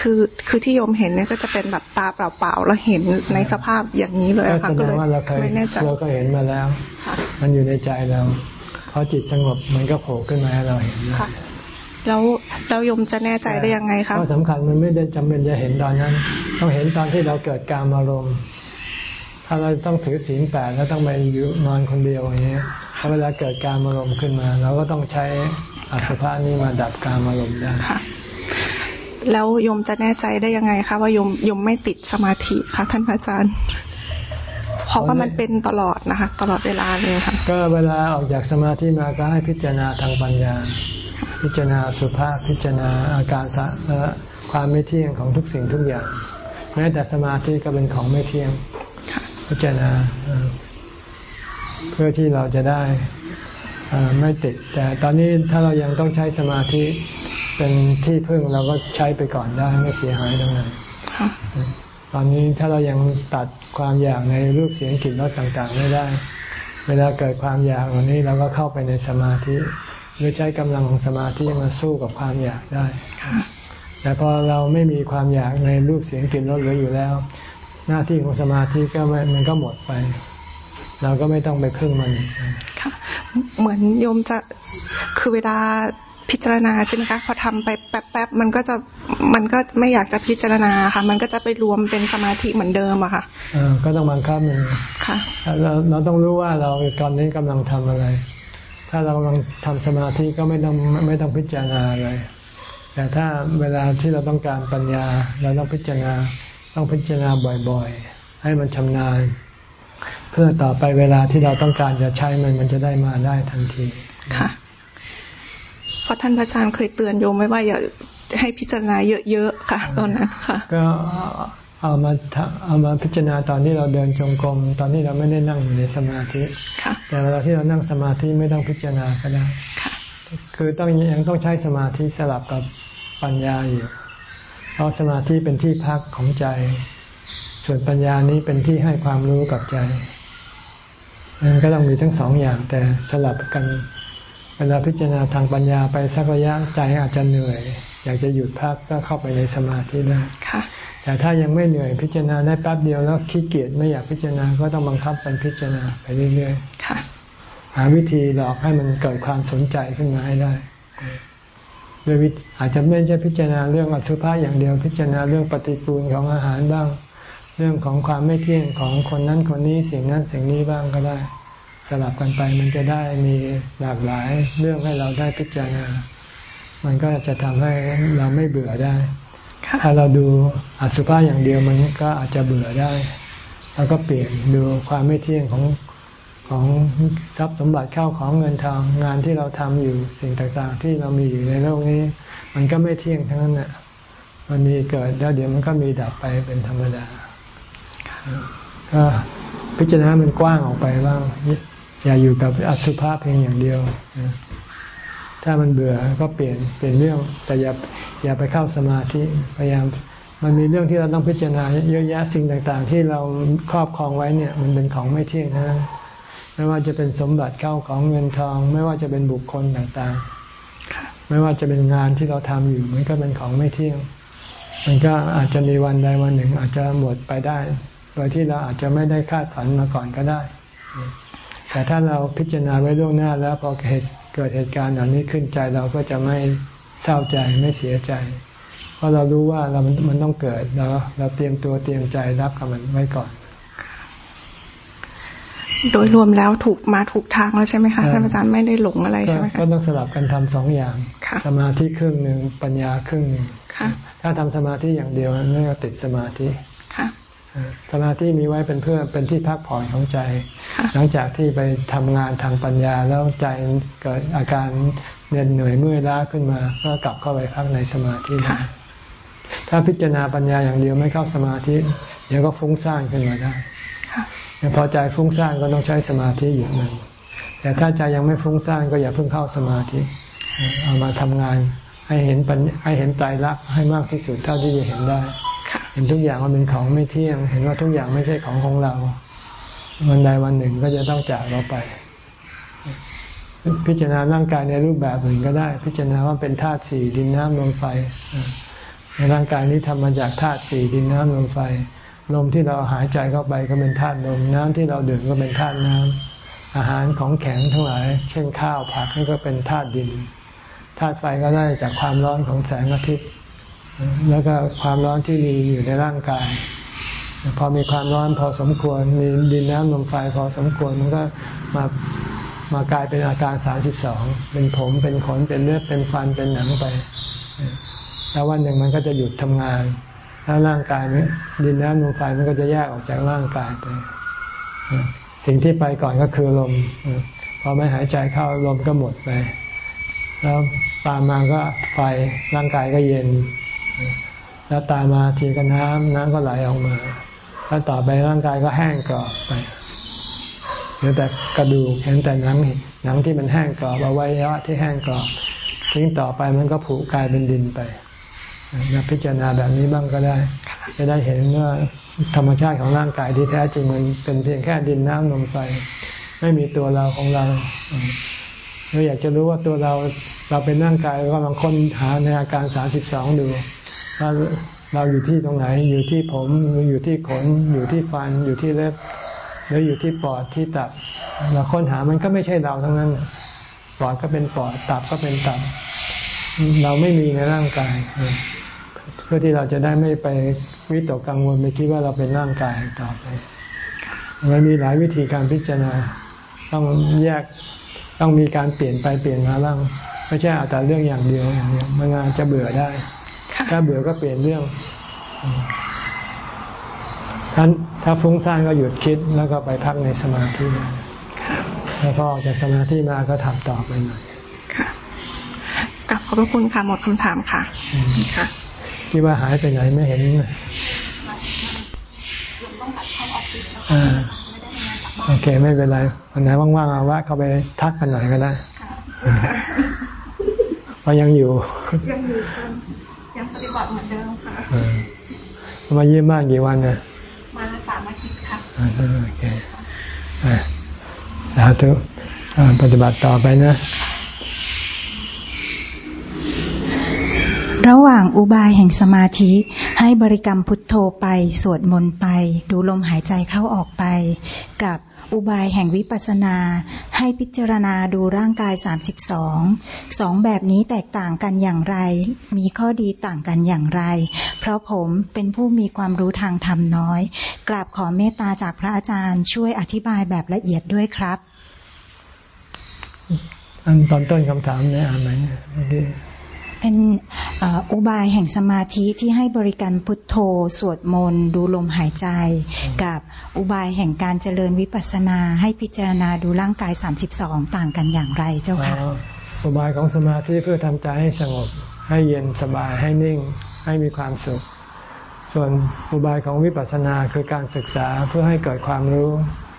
คือคือที่โยมเห็นเนี่ยก็จะเป็นแบบตาเปล่าๆแล้วเห็นในสภาพอย่างนี้เลยค่ะก็เลยไม่แน่ใจเราก็เห็นมาแล้ว มันอยู่ในใจเราพอจิตสงบมันก็โผล่ขึ้นมาให้เราเห็นแล้วเรายมจะแน่ใจได้ยังไงคะข้อสำคัญมันไม่ได้จำเป็นจะเห็นตอนนั้น ต้องเห็นตอนที่เราเกิดการอารมณ์ ถ้าเราต้องถือศีลแปดแล้วต้องไปอยู่นอนคนเดียวอย่างเงี้ยถ้า เวลาเกิดการอารมณ์ขึ้นมาเราก็ต้องใช้อสุภะนี้มาดับการอารมณ์ได้ค่ะแล้วยมจะแน่ใจได้ยังไงคะว่ายมยมไม่ติดสมาธิคะท่านพระอาจารย์เพราะว่ามันเป็นตลอดนะคะ ตลอดเวลาเลยค่ะ ก็เวลาออกจากสมาธิมาก็ให้พิจารณาทางปัญญา พิจารณาสุภาพพิจารณาอาการสะความไม่เที่ยงของทุกสิ่งทุกอย่างแม้แต่สมาธิก็เป็นของไม่เที่ยง พิจารณา เพื่อที่เราจะได้ไม่ติด แต่ตอนนี้ถ้าเรายังต้องใช้สมาธิเป็นที่พึ่งเราก็ใช้ไปก่อนได้ไม่เสียหายตรงไหนตอนนี้ถ้าเรายังตัดความอยากในรูปเสียงกลิ่นรสต่างๆไม่ได้ เวลาเกิดความอยากวันนี้เราก็เข้าไปในสมาธิหรือใช้กำลังของสมาธิมาสู้กับความอยากได้แต่พอเราไม่มีความอยากในรูปเสียงกลิ่นรสเหลืออยู่แล้ว หน้าที่ของสมาธิก็มันก็หมดไป เราก็ไม่ต้องไปพึ่งมันค่ะ เหมือนโยมจะคือเวลาพิจารณาใช่ไหมคะพอทำไปแป๊บๆมันก็จะมันก็ไม่อยากจะพิจารณาค่ะ มันก็จะไปรวมเป็นสมาธิเหมือนเดิมอะค่ะก็ต้องบังคับมันค่ะเราเราต้องรู้ว่าเราตอนนี้กำลังทำอะไร ถ้าเรากำลังทำสมาธิก็ไม่ต้องไม่ต้องพิจารณาอะไรแต่ถ้าเวลาที่เราต้องการปัญญา เราต้องพิจารณาต้องพิจารณาบ่อยๆ ให้มันชำนาญ เพื่อต่อไปเวลาที่เราต้องการจะใช้มันมันจะได้มาได้ทันทีค่ะเพราะท่านพระอาจารย์เคยเตือนโยมไว้ว่าอย่าให้พิจารณาเยอะๆค่ะ ตอนนั้นค่ะ ก็เอามาเอามาพิจารณาตอนที่เราเดินจงกรมตอนที่เราไม่ได้นั่งอยู่ในสมาธิแต่เวลาที่เรานั่งสมาธิไม่ต้องพิจารณาก็ได้คือต้องยังต้องใช้สมาธิสลับกับปัญญาอยู่ เพราะสมาธิเป็นที่พักของใจ ส่วนปัญญานี้เป็นที่ให้ความรู้กับใจ มันก็ต้องมีทั้งสองอย่างแต่สลับกัน เวลาพิจารณาทางปัญญาไปสักระยะใจอาจจะเหนื่อย อยากจะหยุดพักก็เข้าไปในสมาธิได้แต่ถ้ายังไม่เหนื่อยพิจารณาได้แป๊บเดียวแล้วขี้เกียจไม่อยากพิจารณาก็ต้องบังคับเป็นพิจารณาไปเรื่อยๆหาวิธีหลอกให้มันเกิดความสนใจขึ้นมาให้ได้โดยอาจจะไม่ใช่พิจารณาเรื่องอสุภะอย่างเดียวพิจารณาเรื่องปฏิกูลของอาหารบ้าง เรื่องของความไม่เที่ยงของคนนั้นคนนี้สิ่งนั้นสิ่งนี้บ้างก็ได้ สลับกันไปมันจะได้มีหลากหลายเรื่องให้เราได้พิจารณา มันก็จะทำให้เราไม่เบื่อได้ถ้าเราดูอสุภะอย่างเดียวมันก็อาจจะเบื่อได้ แล้วก็เปลี่ยนดูความไม่เที่ยงของของทรัพย์สมบัติเข้าของเงินทองงานที่เราทำอยู่สิ่งต่างๆ ที่เรามีอยู่ในโลกนี้ มันก็ไม่เที่ยงทั้งนั้นแหละมันมีเกิดแล้วเดี๋ยวมันก็มีดับไปเป็นธรรมดา ก็พิจารณามันกว้างออกไปบ้างอย่าอยู่กับอสุภะเพียงอย่างเดียว ถ้ามันเบื่อก็เปลี่ยนเปลี่ยนเรื่อง แต่อย่าอย่าไปเข้าสมาธิพยายามมันมีเรื่องที่เราต้องพิจารณาเยอะแยะสิ่งต่างๆ ที่เราครอบครองไว้เนี่ย มันเป็นของไม่เที่ยงนะไม่ว่าจะเป็นสมบัติเข้าของเงินทอง ไม่ว่าจะเป็นบุคคลต่างๆ ไม่ว่าจะเป็นงานที่เราทำอยู่มันก็เป็นของไม่เที่ยง มันก็อาจจะมีวันใดวันหนึ่ง อาจจะหมดไปได้ โดยที่เราอาจจะไม่ได้คาดฝันมาก่อนก็ได้ แต่ถ้าเราพิจารณาไว้ล่วงหน้าแล้วพอเหตุเกิดเหตุการณ์แบบนี้ขึ้นใจเราก็จะไม่เศร้าใจไม่เสียใจ เพราะเรารู้ว่าเรามันต้องเกิดเราเราเตรียมตัวเตรียมใจรับกับมันไว้ก่อน โดยรวมแล้วถูกมาถูกทางแล้วใช่ไหมคะท่านอาจารย์ไม่ได้หลงอะไรใช่ไหมคะก็ต้องสลับกันทำสองอย่าง สมาธิครึ่งหนึ่งปัญญาครึ่งหนึ่งถ้าทำสมาธิอย่างเดียวนั่นก็ติดสมาธิ สมาธิมีไว้เป็นเพื่อเป็นที่พักผ่อนของใจ หลังจากที่ไปทำงานทางปัญญาแล้วใจเกิดอาการเหน็ดเหนื่อยเมื่อยล้าขึ้นมา ก็กลับเข้าไปพักในสมาธิถ้าพิจารณาปัญญาอย่างเดียวไม่เข้าสมาธิ เดี๋ยวก็ฟุ้งซ่านขึ้นมาได้พอใจฟุ้งซ่านก็ต้องใช้สมาธิอยู่หนึ่งแต่ถ้าใจยังไม่ฟุ้งซ่านก็อย่าเพิ่งเข้าสมาธิ เอามาทำงานให้เห็นปัญให้เห็นใจรักให้มากที่สุดเท่าที่จะเห็นได้ เห็นทุกอย่างว่าเป็นของไม่เที่ยง เห็นว่าทุกอย่างไม่ใช่ของของเรา วันใดวันหนึ่งก็จะต้องจากเราไป พิจารณาร่างกายในรูปแบบอื่นก็ได้ พิจารณาว่าเป็นธาตุสี่ดินน้ำลมไฟในร่างกายนี้ทำมาจากธาตุสี่ดินน้ำลมไฟลมที่เราหายใจเข้าไปก็เป็นธาตุลมน้ำที่เราดื่มก็เป็นธาตุน้ำอาหารของแข็งทั้งหลาย เช่นข้าวผักนี่ก็เป็นธาตุดินธาตุไฟก็ได้จากความร้อนของแสงอาทิตย์ แล้วก็ความร้อนที่มีอยู่ในร่างกาย พอมีความร้อนพอสมควร มีดินน้ำลมไฟพอสมควรมันก็มามากลายเป็นอาการสามสิบสองเป็นผมเป็นขนเป็นเลือดเป็นฟันเป็นหนังไปแล้ววันหนึ่งมันก็จะหยุดทำงานถ้าร่างกายนี้ดินน้ำลมไฟมันก็จะแยกออกจากร่างกายไป สิ่งที่ไปก่อนก็คือลมพอไม่หายใจเข้าลมก็หมดไป แล้วตามมาก็ไฟร่างกายก็เย็น แล้วตามมาทีก็น้ำน้ำก็ไหลออกมาแล้วต่อไปร่างกายก็แห้งกรอบไปเหลือแต่กระดูกเห็นแต่หนังหนังที่มันแห้งกรอบเอาไว้ยะที่แห้งกรอบทิ้งต่อไปมันก็ผุกลายเป็นดินไปมาพิจารณาแบบนี้บ้างก็ได้ จะได้เห็นว่าธรรมชาติของร่างกายที่แท้จริงมันเป็นเพียงแค่ดินน้ำลมไฟไม่มีตัวเราของเราเราอยากจะรู้ว่าตัวเราเราเป็นร่างกายก็ลองค้นหาในอาการสามสิบสองดู ว่าเราอยู่ที่ตรงไหน อยู่ที่ผมอยู่ที่ขน อยู่ที่ฟัน อยู่ที่เล็บ หรืออยู่ที่ปอดที่ตับ เราค้นหามันก็ไม่ใช่เราทั้งนั้น ปอดก็เป็นปอด ตับก็เป็นตับ เราไม่มีในร่างกาย เพื่อที่เราจะได้ไม่ไปวิตกกังวลไปคิดว่าเราเป็นร่างกายต่อไปมันมีหลายวิธีการพิจารณา ต้องแยกต้องมีการเปลี่ยนไปเปลี่ยนมาบ้างไม่ใช่เอาแต่เรื่องอย่างเดียวอย่างเดียวมันอาจจะเบื่อได้ ถ้าเบื่อก็เปลี่ยนเรื่องท่านถ้าฟุ้งซ่านก็หยุดคิดแล้วก็ไปพักในสมาธิแล้วพอออกจากสมาธิมาก็ทำต่อไปหน่อยค่ะกลับขอบพระคุณค่ะหมดคำถามค่ะค่ะคิดว่าหายไปไหนไม่เห็นอ่าโอเค ไม่เป็นไรวันไหนว่างๆเอาวะเข้าไปทักกันหน่อยก็ได้เพราะยังอยู่ยังอยู่ ยังปฏิบัติเหมือนเดิมค่ะมาเยี่ยมมากกี่วันเนี่ยมาสามอาทิตย์ค่ะโอเคสาธุปฏิบัติต่อไปนะ ระหว่างอุบายแห่งสมาธิ ให้บริกรรมพุทโธไป สวดมนต์ไป ดูลมหายใจเข้าออกไปกับ อุบายแห่งวิปัสสนา ให้พิจารณาดูร่างกาย 32 สองแบบนี้แตกต่างกันอย่างไร มีข้อดีต่างกันอย่างไร เพราะผมเป็นผู้มีความรู้ทางธรรมน้อย กราบขอเมตตาจากพระอาจารย์ช่วยอธิบายแบบละเอียดด้วยครับ อันตอนต้นคำถามเนี่ยอ่านไหม เป็นอุบายแห่งสมาธิที่ให้บริการพุทโธ สวดมนต์ดูลมหายใจ กับอุบายแห่งการเจริญวิปัสสนา ให้พิจารณาดูร่างกาย 32 ต่างกันอย่างไรเจ้าค่ะอุบายของสมาธิเพื่อทำใจให้สงบ ให้เย็นสบายให้นิ่ง ให้มีความสุข ส่วนอุบายของวิปัสสนาคือการศึกษาเพื่อให้เกิดความรู้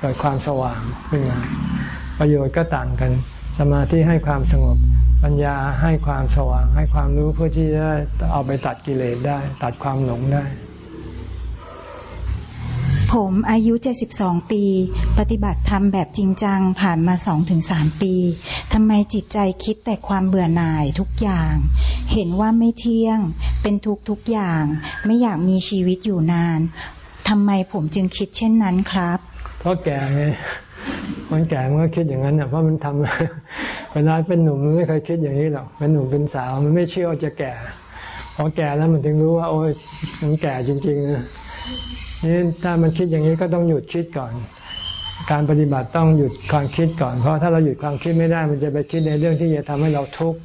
เกิดความสว่างขึ้นมาประโยชน์ก็ต่างกัน สมาธิให้ความสงบ ปัญญาให้ความสว่าง ให้ความรู้เพื่อที่จะเอาไปตัดกิเลสได้ ตัดความหลงได้ ผมอายุ 72 ปี ปฏิบัติธรรมแบบจริงจังผ่านมา 2-3 ปีทำไมจิตใจคิดแต่ความเบื่อหน่ายทุกอย่าง เห็นว่าไม่เที่ยง เป็นทุกทุกอย่าง ไม่อยากมีชีวิตอยู่นานทำไมผมจึงคิดเช่นนั้นครับ เพราะแก่ไง คนแก่มันก็คิดอย่างนั้นเนี่ยเพราะมันทำเวลาเป็นหนุ่มมันไม่เคยคิดอย่างนี้หรอกเป็นหนุ่มเป็นสาวมันไม่เชื่อว่าจะแก่พอแก่แล้วมันถึงรู้ว่าโอ้ยมันแก่จริงๆนะนี่ถ้ามันคิดอย่างนี้ก็ต้องหยุดคิดก่อน การปฏิบัติต้องหยุดความคิดก่อน เพราะถ้าเราหยุดความคิดไม่ได้ มันจะไปคิดในเรื่องที่จะทำให้เราทุกข์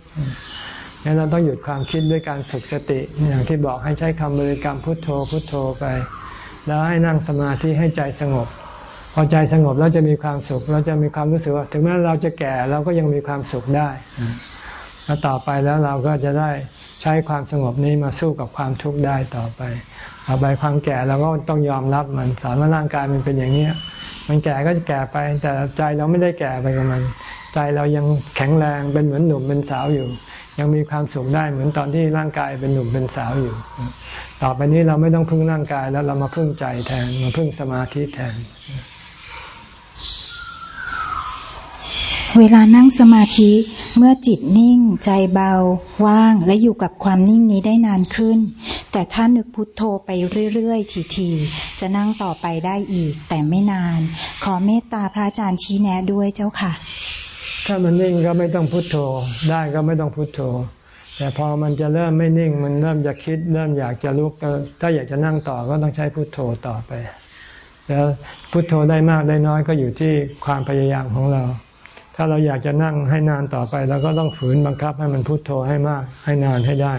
งั้นเราต้องหยุดความคิดด้วยการฝึกสติ อย่างที่บอกให้ใช้คำบริกรรมพุทโธพุทโธไป แล้วให้นั่งสมาธิให้ใจสงบ พอใจสงบแล้วจะมีความสุข เราจะมีความรู้สึกว่า ถึงแม้เราจะแก่เราก็ยังมีความสุขได้แล้วต่อไปแล้วเราก็จะได้ใช้ความสงบนี้มาสู้กับความทุกข์ได้ต่อไปต่อไปความแก่เราก็ต้องยอมรับมันสอนว่าร่างกายมันเป็นอย่างนี้มันแก่ก็จะแก่ไป แต่ใจเราไม่ได้แก่ไปกับมัน ใจเรายังแข็งแรงเป็นเหมือนหนุ่มเป็นสาวอยู่ ยังมีความสุขได้เหมือนตอนที่ร่างกายเป็นหนุ่มเป็นสาวอยู่ ต่อไปนี้เราไม่ต้องพึ่งร่างกายแล้วเรามาพึ่งใจแทนมาพึ่งสมาธิแทน เวลานั่งสมาธิเมื่อจิตนิ่ง ใจเบา ว่างและอยู่กับความนิ่งนี้ได้นานขึ้น แต่ถ้านึกพุทโธไปเรื่อยๆ ทีๆ จะนั่งต่อไปได้อีก แต่ไม่นาน ขอเมตตาพระอาจารย์ชี้แนะด้วยเจ้าค่ะ ถ้ามันนิ่งก็ไม่ต้องพุทโธได้ก็ไม่ต้องพุทโธ แต่พอมันจะเริ่มไม่นิ่ง มันเริ่มจะคิด เริ่มอยากจะลุกถ้าอยากจะนั่งต่อก็ต้องใช้พุทโธต่อไป แล้วพุทโธได้มากได้น้อยก็อยู่ที่ความพยายามของเรา ถ้าเราอยากจะนั่งให้นานต่อไปเราก็ต้องฝืนบังคับให้มันพุโทโธให้มาก ให้นานให้ได้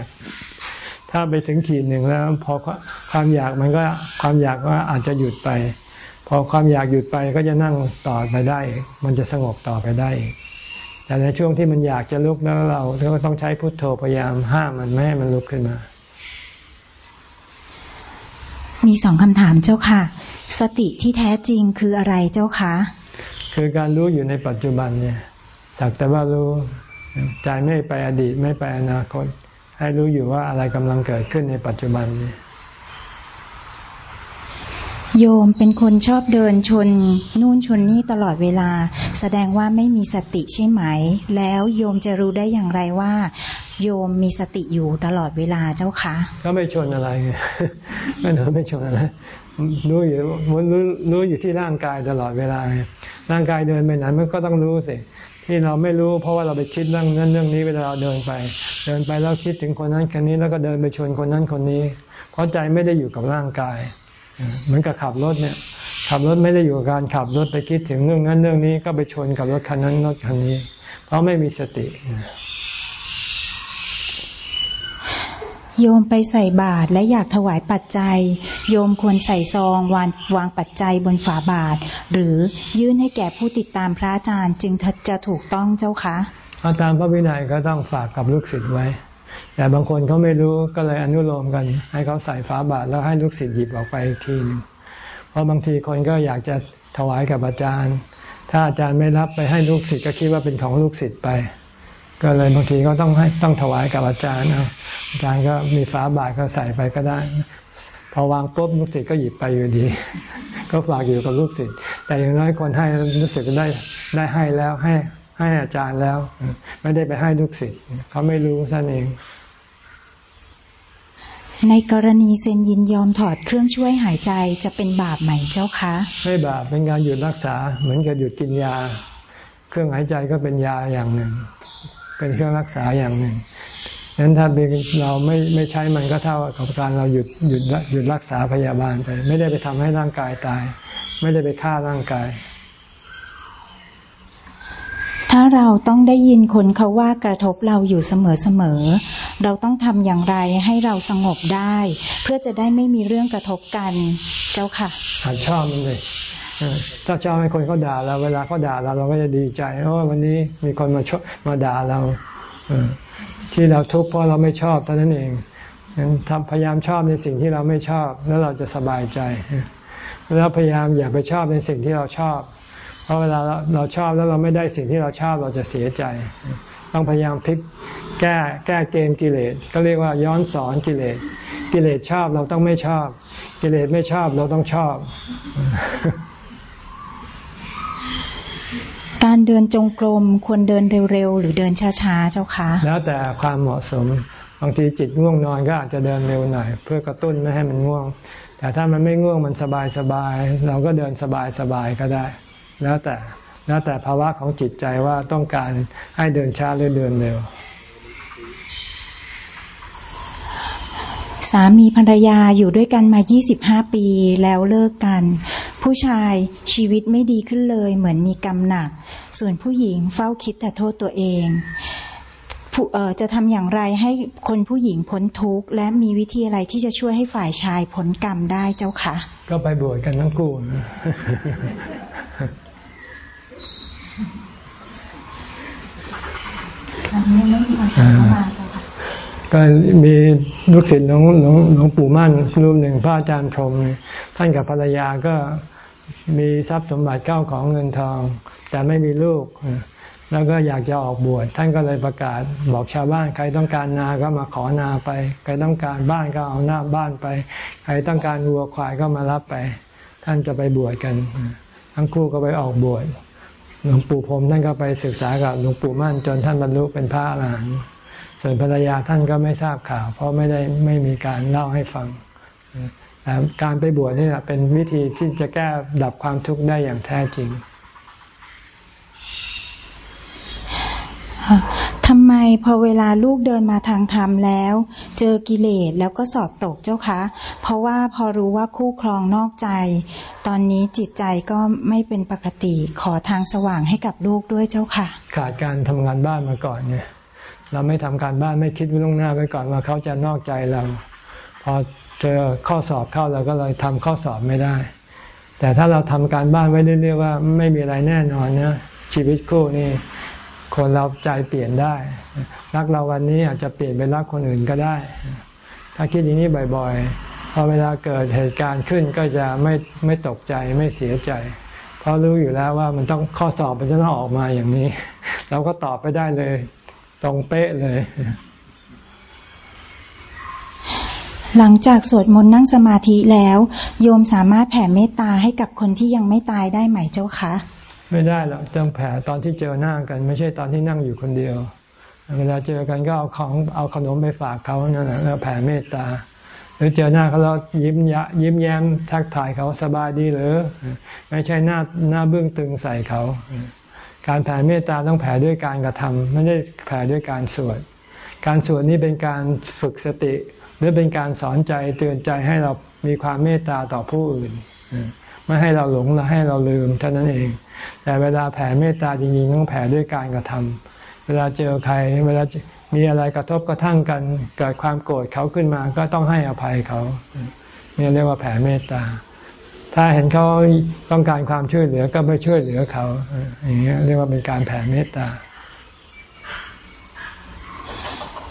ถ้าไปถึงขีดหนึ่งแล้วพอความอยากมันก็ความอยากก็อาจจะหยุดไป พอความอยากหยุดไปก็จะนั่งต่อไปได้ มันจะสงบต่อไปได้แต่ในช่วงที่มันอยากจะลุกแล้วเราก็ต้องใช้พุโทโธพยายามห้ามมันไม่ให้มันลุกขึ้นมามีสองคำถามเจ้าค่ะ สติที่แท้จริงคืออะไรเจ้าคะ คือการรู้อยู่ในปัจจุบันเนี่ยสักแต่ว่ารู้ใจไม่ไปอดีตไม่ไปอนาคต ให้รู้อยู่ว่าอะไรกำลังเกิดขึ้นในปัจจุบันนี้โยมเป็นคนชอบเดินชนนู่นชนนี่ตลอดเวลา แสดงว่าไม่มีสติใช่ไหม แล้วโยมจะรู้ได้อย่างไรว่า โยมมีสติอยู่ตลอดเวลาเจ้าคะก็ไม่ชนอะไรไงไม่หนูไม่ชนอะไรรู้อยู่รู้รู้อยู่ที่ร่างกายตลอดเวลา ร่างกายเดินไปไหนมันก็ต้องรู้สิที่เราไม่รู้เพราะว่าเราไปคิดเรื่องนั้นเรื่องนี้เวลาเราเดินไป เดินไปแล้วคิดถึงคนนั้นคนนี้แล้วก็เดินไปชนคนนั้นคนนี้เพราะใจไม่ได้อยู่กับร่างกายเหมือนกับขับรถเนี่ย ขับรถไม่ได้อยู่กับการขับรถไปคิดถึงเรื่องนั้นเรื่องนี้ก็ไปชนกับรถคันนั้นรถคันนี้ เพราะไม่มีสติ โยมไปใส่บาตรและอยากถวายปัจจัย โยมควรใส่ซองวางวางปัจจัยบนฝาบาตรหรือยื่นให้แก่ผู้ติดตามพระอาจารย์จึงจะถูกต้องเจ้าคะถ้าตามพระวินัยก็ต้องฝากกับลูกศิษย์ไว้ แต่บางคนเขาไม่รู้ก็เลยอนุโลมกัน ให้เขาใส่ฝาบาตรแล้วให้ลูกศิษย์หยิบออกไปทีนึงเพราะบางทีคนก็อยากจะถวายกับอาจารย์ ถ้าอาจารย์ไม่รับไปให้ลูกศิษย์ก็คิดว่าเป็นของลูกศิษย์ไป ก็เลยบางทีก็ต้องให้ต้องถวายกับอาจารย์เอาอาจารย์ก็มีฝาบาทก็ใส่ไปก็ได้ พอวางปุ๊บลูกศิษย์ก็หยิบไปอยู่ดี ก็ฝากอยู่กับลูกศิษย์แต่อย่างน้อยคนให้รู้สึกได้ได้ให้แล้วให้ให้อาจารย์แล้ว ไม่ได้ไปให้ลูกศิษย์เขาไม่รู้ท่านเอง ในกรณีเซ็นยินยอมถอดเครื่องช่วยหายใจจะเป็นบาปไหมเจ้าคะไม่บาปเป็นการหยุดรักษา เหมือนกับหยุดกินยา เครื่องหายใจก็เป็นยาอย่างหนึ่ง เป็นเครื่องรักษาอย่างหนึ่งนั้นถ้าเราไม่ไม่ใช้มันก็เท่ากับการเราหยุดหยุดหยุดรักษาพยาบาลไป ไม่ได้ไปทำให้ร่างกายตาย ไม่ได้ไปฆ่าร่างกาย ถ้าเราต้องได้ยินคนเขาว่ากระทบเราอยู่เสมอๆเราต้องทำอย่างไรให้เราสงบได้ เพื่อจะได้ไม่มีเรื่องกระทบกันเจ้าค่ะหัดชอบมันเลย ถ้าชอบให้คนเขาด่าเราเวลาเขาด่าเราเราก็จะดีใจเพราะว่าวันนี้มีคนมาชมาด่าเราที่เราทุกข์เพราะเราไม่ชอบเท่านั้นเองทำพยายามชอบในสิ่งที่เราไม่ชอบ แล้วเราจะสบายใจแล้วพยายามอย่าไปชอบในสิ่งที่เราชอบ เพราะเวลาเราชอบแล้วเราไม่ได้สิ่งที่เราชอบเราจะเสียใจ ต้องพยายามพลิกแก้แก้เกมกิเลสก็เรียกว่าย้อนสอนกิเลส กิเลสชอบเราต้องไม่ชอบ กิเลสไม่ชอบเราต้องชอบ การ เดินจงกรมควรเดินเร็วๆ หรือเดินช้าๆ เจ้าคะแล้วแต่ความเหมาะสมบางทีจิตง่วงนอนก็อาจจะเดินเร็วหน่อย เพื่อกระตุ้นไม่ให้มันง่วง แต่ถ้ามันไม่ง่วงมันสบายๆเราก็เดินสบายๆก็ได้ แล้วแต่แล้วแต่ภาวะของจิตใจว่าต้องการให้เดินช้าหรือเดินเร็ว สามีภรรยาอยู่ด้วยกันมา 25 ปีแล้วเลิกกัน ผู้ชายชีวิตไม่ดีขึ้นเลย เหมือนมีกรรมหนัก ส่วนผู้หญิงเฝ้าคิดแต่โทษตัวเองจะทำอย่างไรให้คนผู้หญิงพ้นทุกข์และมีวิธีอะไรที่จะช่วยให้ฝ่ายชายพ้นกรรมได้เจ้าคะก็ไปบวชกันทั้งคู่ ก็มีลูกศิษย์หลวงหลวงหลวงปู่มั่นรูปหนึ่งพระอาจารย์พรมท่านกับภรรยาก็มีทรัพย์สมบัติเก้าของเงินทอง แต่ไม่มีลูก แล้วก็อยากจะออกบวชท่านก็เลยประกาศบอกชาวบ้าน ใครต้องการนาก็มาขอนาไป ใครต้องการบ้านก็เอาหน้าบ้านไป ใครต้องการวัวควายก็มารับไป ท่านจะไปบวชกัน ทั้งคู่ก็ไปออกบวชหลวงปู่พรมท่านก็ไปศึกษากับหลวงปู่มั่นจนท่านบรรลุเป็นพระอรหันต์ ส่วนภรรยาท่านก็ไม่ทราบข่าว เพราะไม่ได้ไม่มีการเล่าให้ฟังแต่การไปบวชนี่แหละเป็นวิธีที่จะแก้ดับความทุกข์ได้อย่างแท้จริงทำไมพอเวลาลูกเดินมาทางธรรมแล้ว เจอกิเลสแล้วก็สอบตกเจ้าคะ เพราะว่าพอรู้ว่าคู่ครองนอกใจ ตอนนี้จิตใจก็ไม่เป็นปกติขอทางสว่างให้กับลูกด้วยเจ้าค่ะ ขาดการทำงานบ้านมาก่อนเนี่ย เราไม่ทำการบ้านไม่คิดไว้ล่วงหน้าไว้ก่อนว่าเขาจะนอกใจเรา พอเจอข้อสอบเข้าเราก็เลยทำข้อสอบไม่ได้ แต่ถ้าเราทำการบ้านไว้เรื่อยๆว่าไม่มีอะไรแน่นอนนะชีวิตคู่นี่คนเราใจเปลี่ยนได้รักเราวันนี้อาจจะเปลี่ยนไปรักคนอื่นก็ได้ ถ้าคิดอย่างนี้บ่อยๆพอเวลาเกิดเหตุการณ์ขึ้นก็จะไม่ไม่ตกใจไม่เสียใจ เพราะรู้อยู่แล้วว่ามันต้องข้อสอบมันจะต้องออกมาอย่างนี้ เราก็ตอบไปได้เลย ตรงเป๊ะเลย หลังจากสวดมนต์นั่งสมาธิแล้ว โยมสามารถแผ่เมตตาให้กับคนที่ยังไม่ตายได้ไหมเจ้าคะ ไม่ได้หรอกต้องแผ่ตอนที่เจอหน้ากัน ไม่ใช่ตอนที่นั่งอยู่คนเดียว เวลาเจอกันก็เอาของเอาขนมไปฝากเขานั่นแหละแล้วแผ่เมตตาหรือเจอหน้าเขาแล้วยิ้มยะยิ้มแย้มทักทายเขาสบายดีหรือ ไม่ใช่หน้าหน้าเบื้องตึงใส่เขา การแผ่เมตตาต้องแผ่ด้วยการกระทำไม่ได้แผ่ด้วยการสวด การสวดนี้เป็นการฝึกสติ หรือเป็นการสอนใจเตือนใจให้เรามีความเมตตาต่อผู้อื่นไม่ให้เราหลงและให้เราลืมเท่านั้นเอง แต่เวลาแผ่เมตตาจริงๆต้องแผ่ด้วยการกระทำเวลาเจอใคร เวลามีอะไรกระทบกระทั่งกัน เกิดความโกรธเขาขึ้นมาก็ต้องให้อภัยเขาเนี่ยเรียกว่าแผ่เมตตา ถ้าเห็นเขาต้องการความช่วยเหลือก็ไปช่วยเหลือเขาอย่างเงี้ยเรียกว่าเป็นการแผ่เมตตา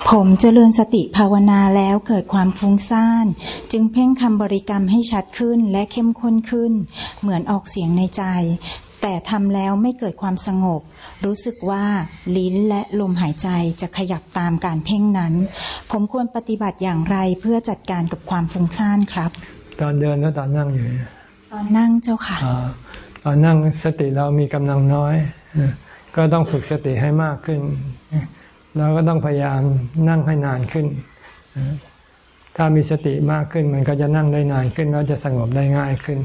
ผผมเจริญสติภาวนาแล้วเกิดความฟุ้งซ่าน จึงเพ่งคำบริกรรมให้ชัดขึ้นและเข้มข้นขึ้น เหมือนออกเสียงในใจ แต่ทำแล้วไม่เกิดความสงบ รู้สึกว่าลิ้นและลมหายใจจะขยับตามการเพ่งนั้น ผมควรปฏิบัติอย่างไรเพื่อจัดการกับความฟุ้งซ่านครับ ตอนเดินแล้วตอนนั่งอยู่ ตอนนั่งเจ้าค่ะตอนนั่งสติเรามีกำลังน้อยก็ต้องฝึกสติให้มากขึ้นเราก็ต้องพยายามนั่งให้นานขึ้น ถ้ามีสติมากขึ้น มันก็จะนั่งได้นานขึ้นแล้วจะสงบได้ง่ายขึ้น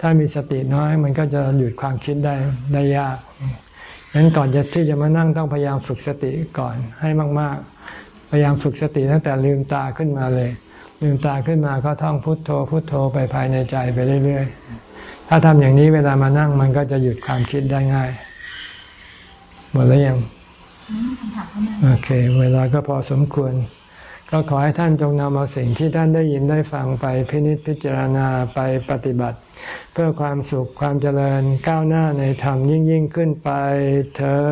ถ้ามีสติน้อยมันก็จะหยุดความคิดได้ได้ยากงั้นก่อนจะที่จะมานั่งต้องพยายามฝึกสติก่อนให้มาก ๆ พยายามฝึกสติตั้งแต่ลืมตาขึ้นมาเลย ลืมตาขึ้นมาก็ท่องพุทโธ พุทโธไปภายในใจไปเรื่อยๆ ถ้าทำอย่างนี้เวลามานั่งมันก็จะหยุดความคิดได้ง่าย หมดแล้วยังโอเค เวลาก็พอสมควร ก็ขอให้ท่านจงนำเอาสิ่งที่ท่านได้ยินได้ฟังไปพินิจพิจารณาไปปฏิบัติ เพื่อความสุขความเจริญก้าวหน้าในธรรมยิ่งยิ่งขึ้นไปเธอ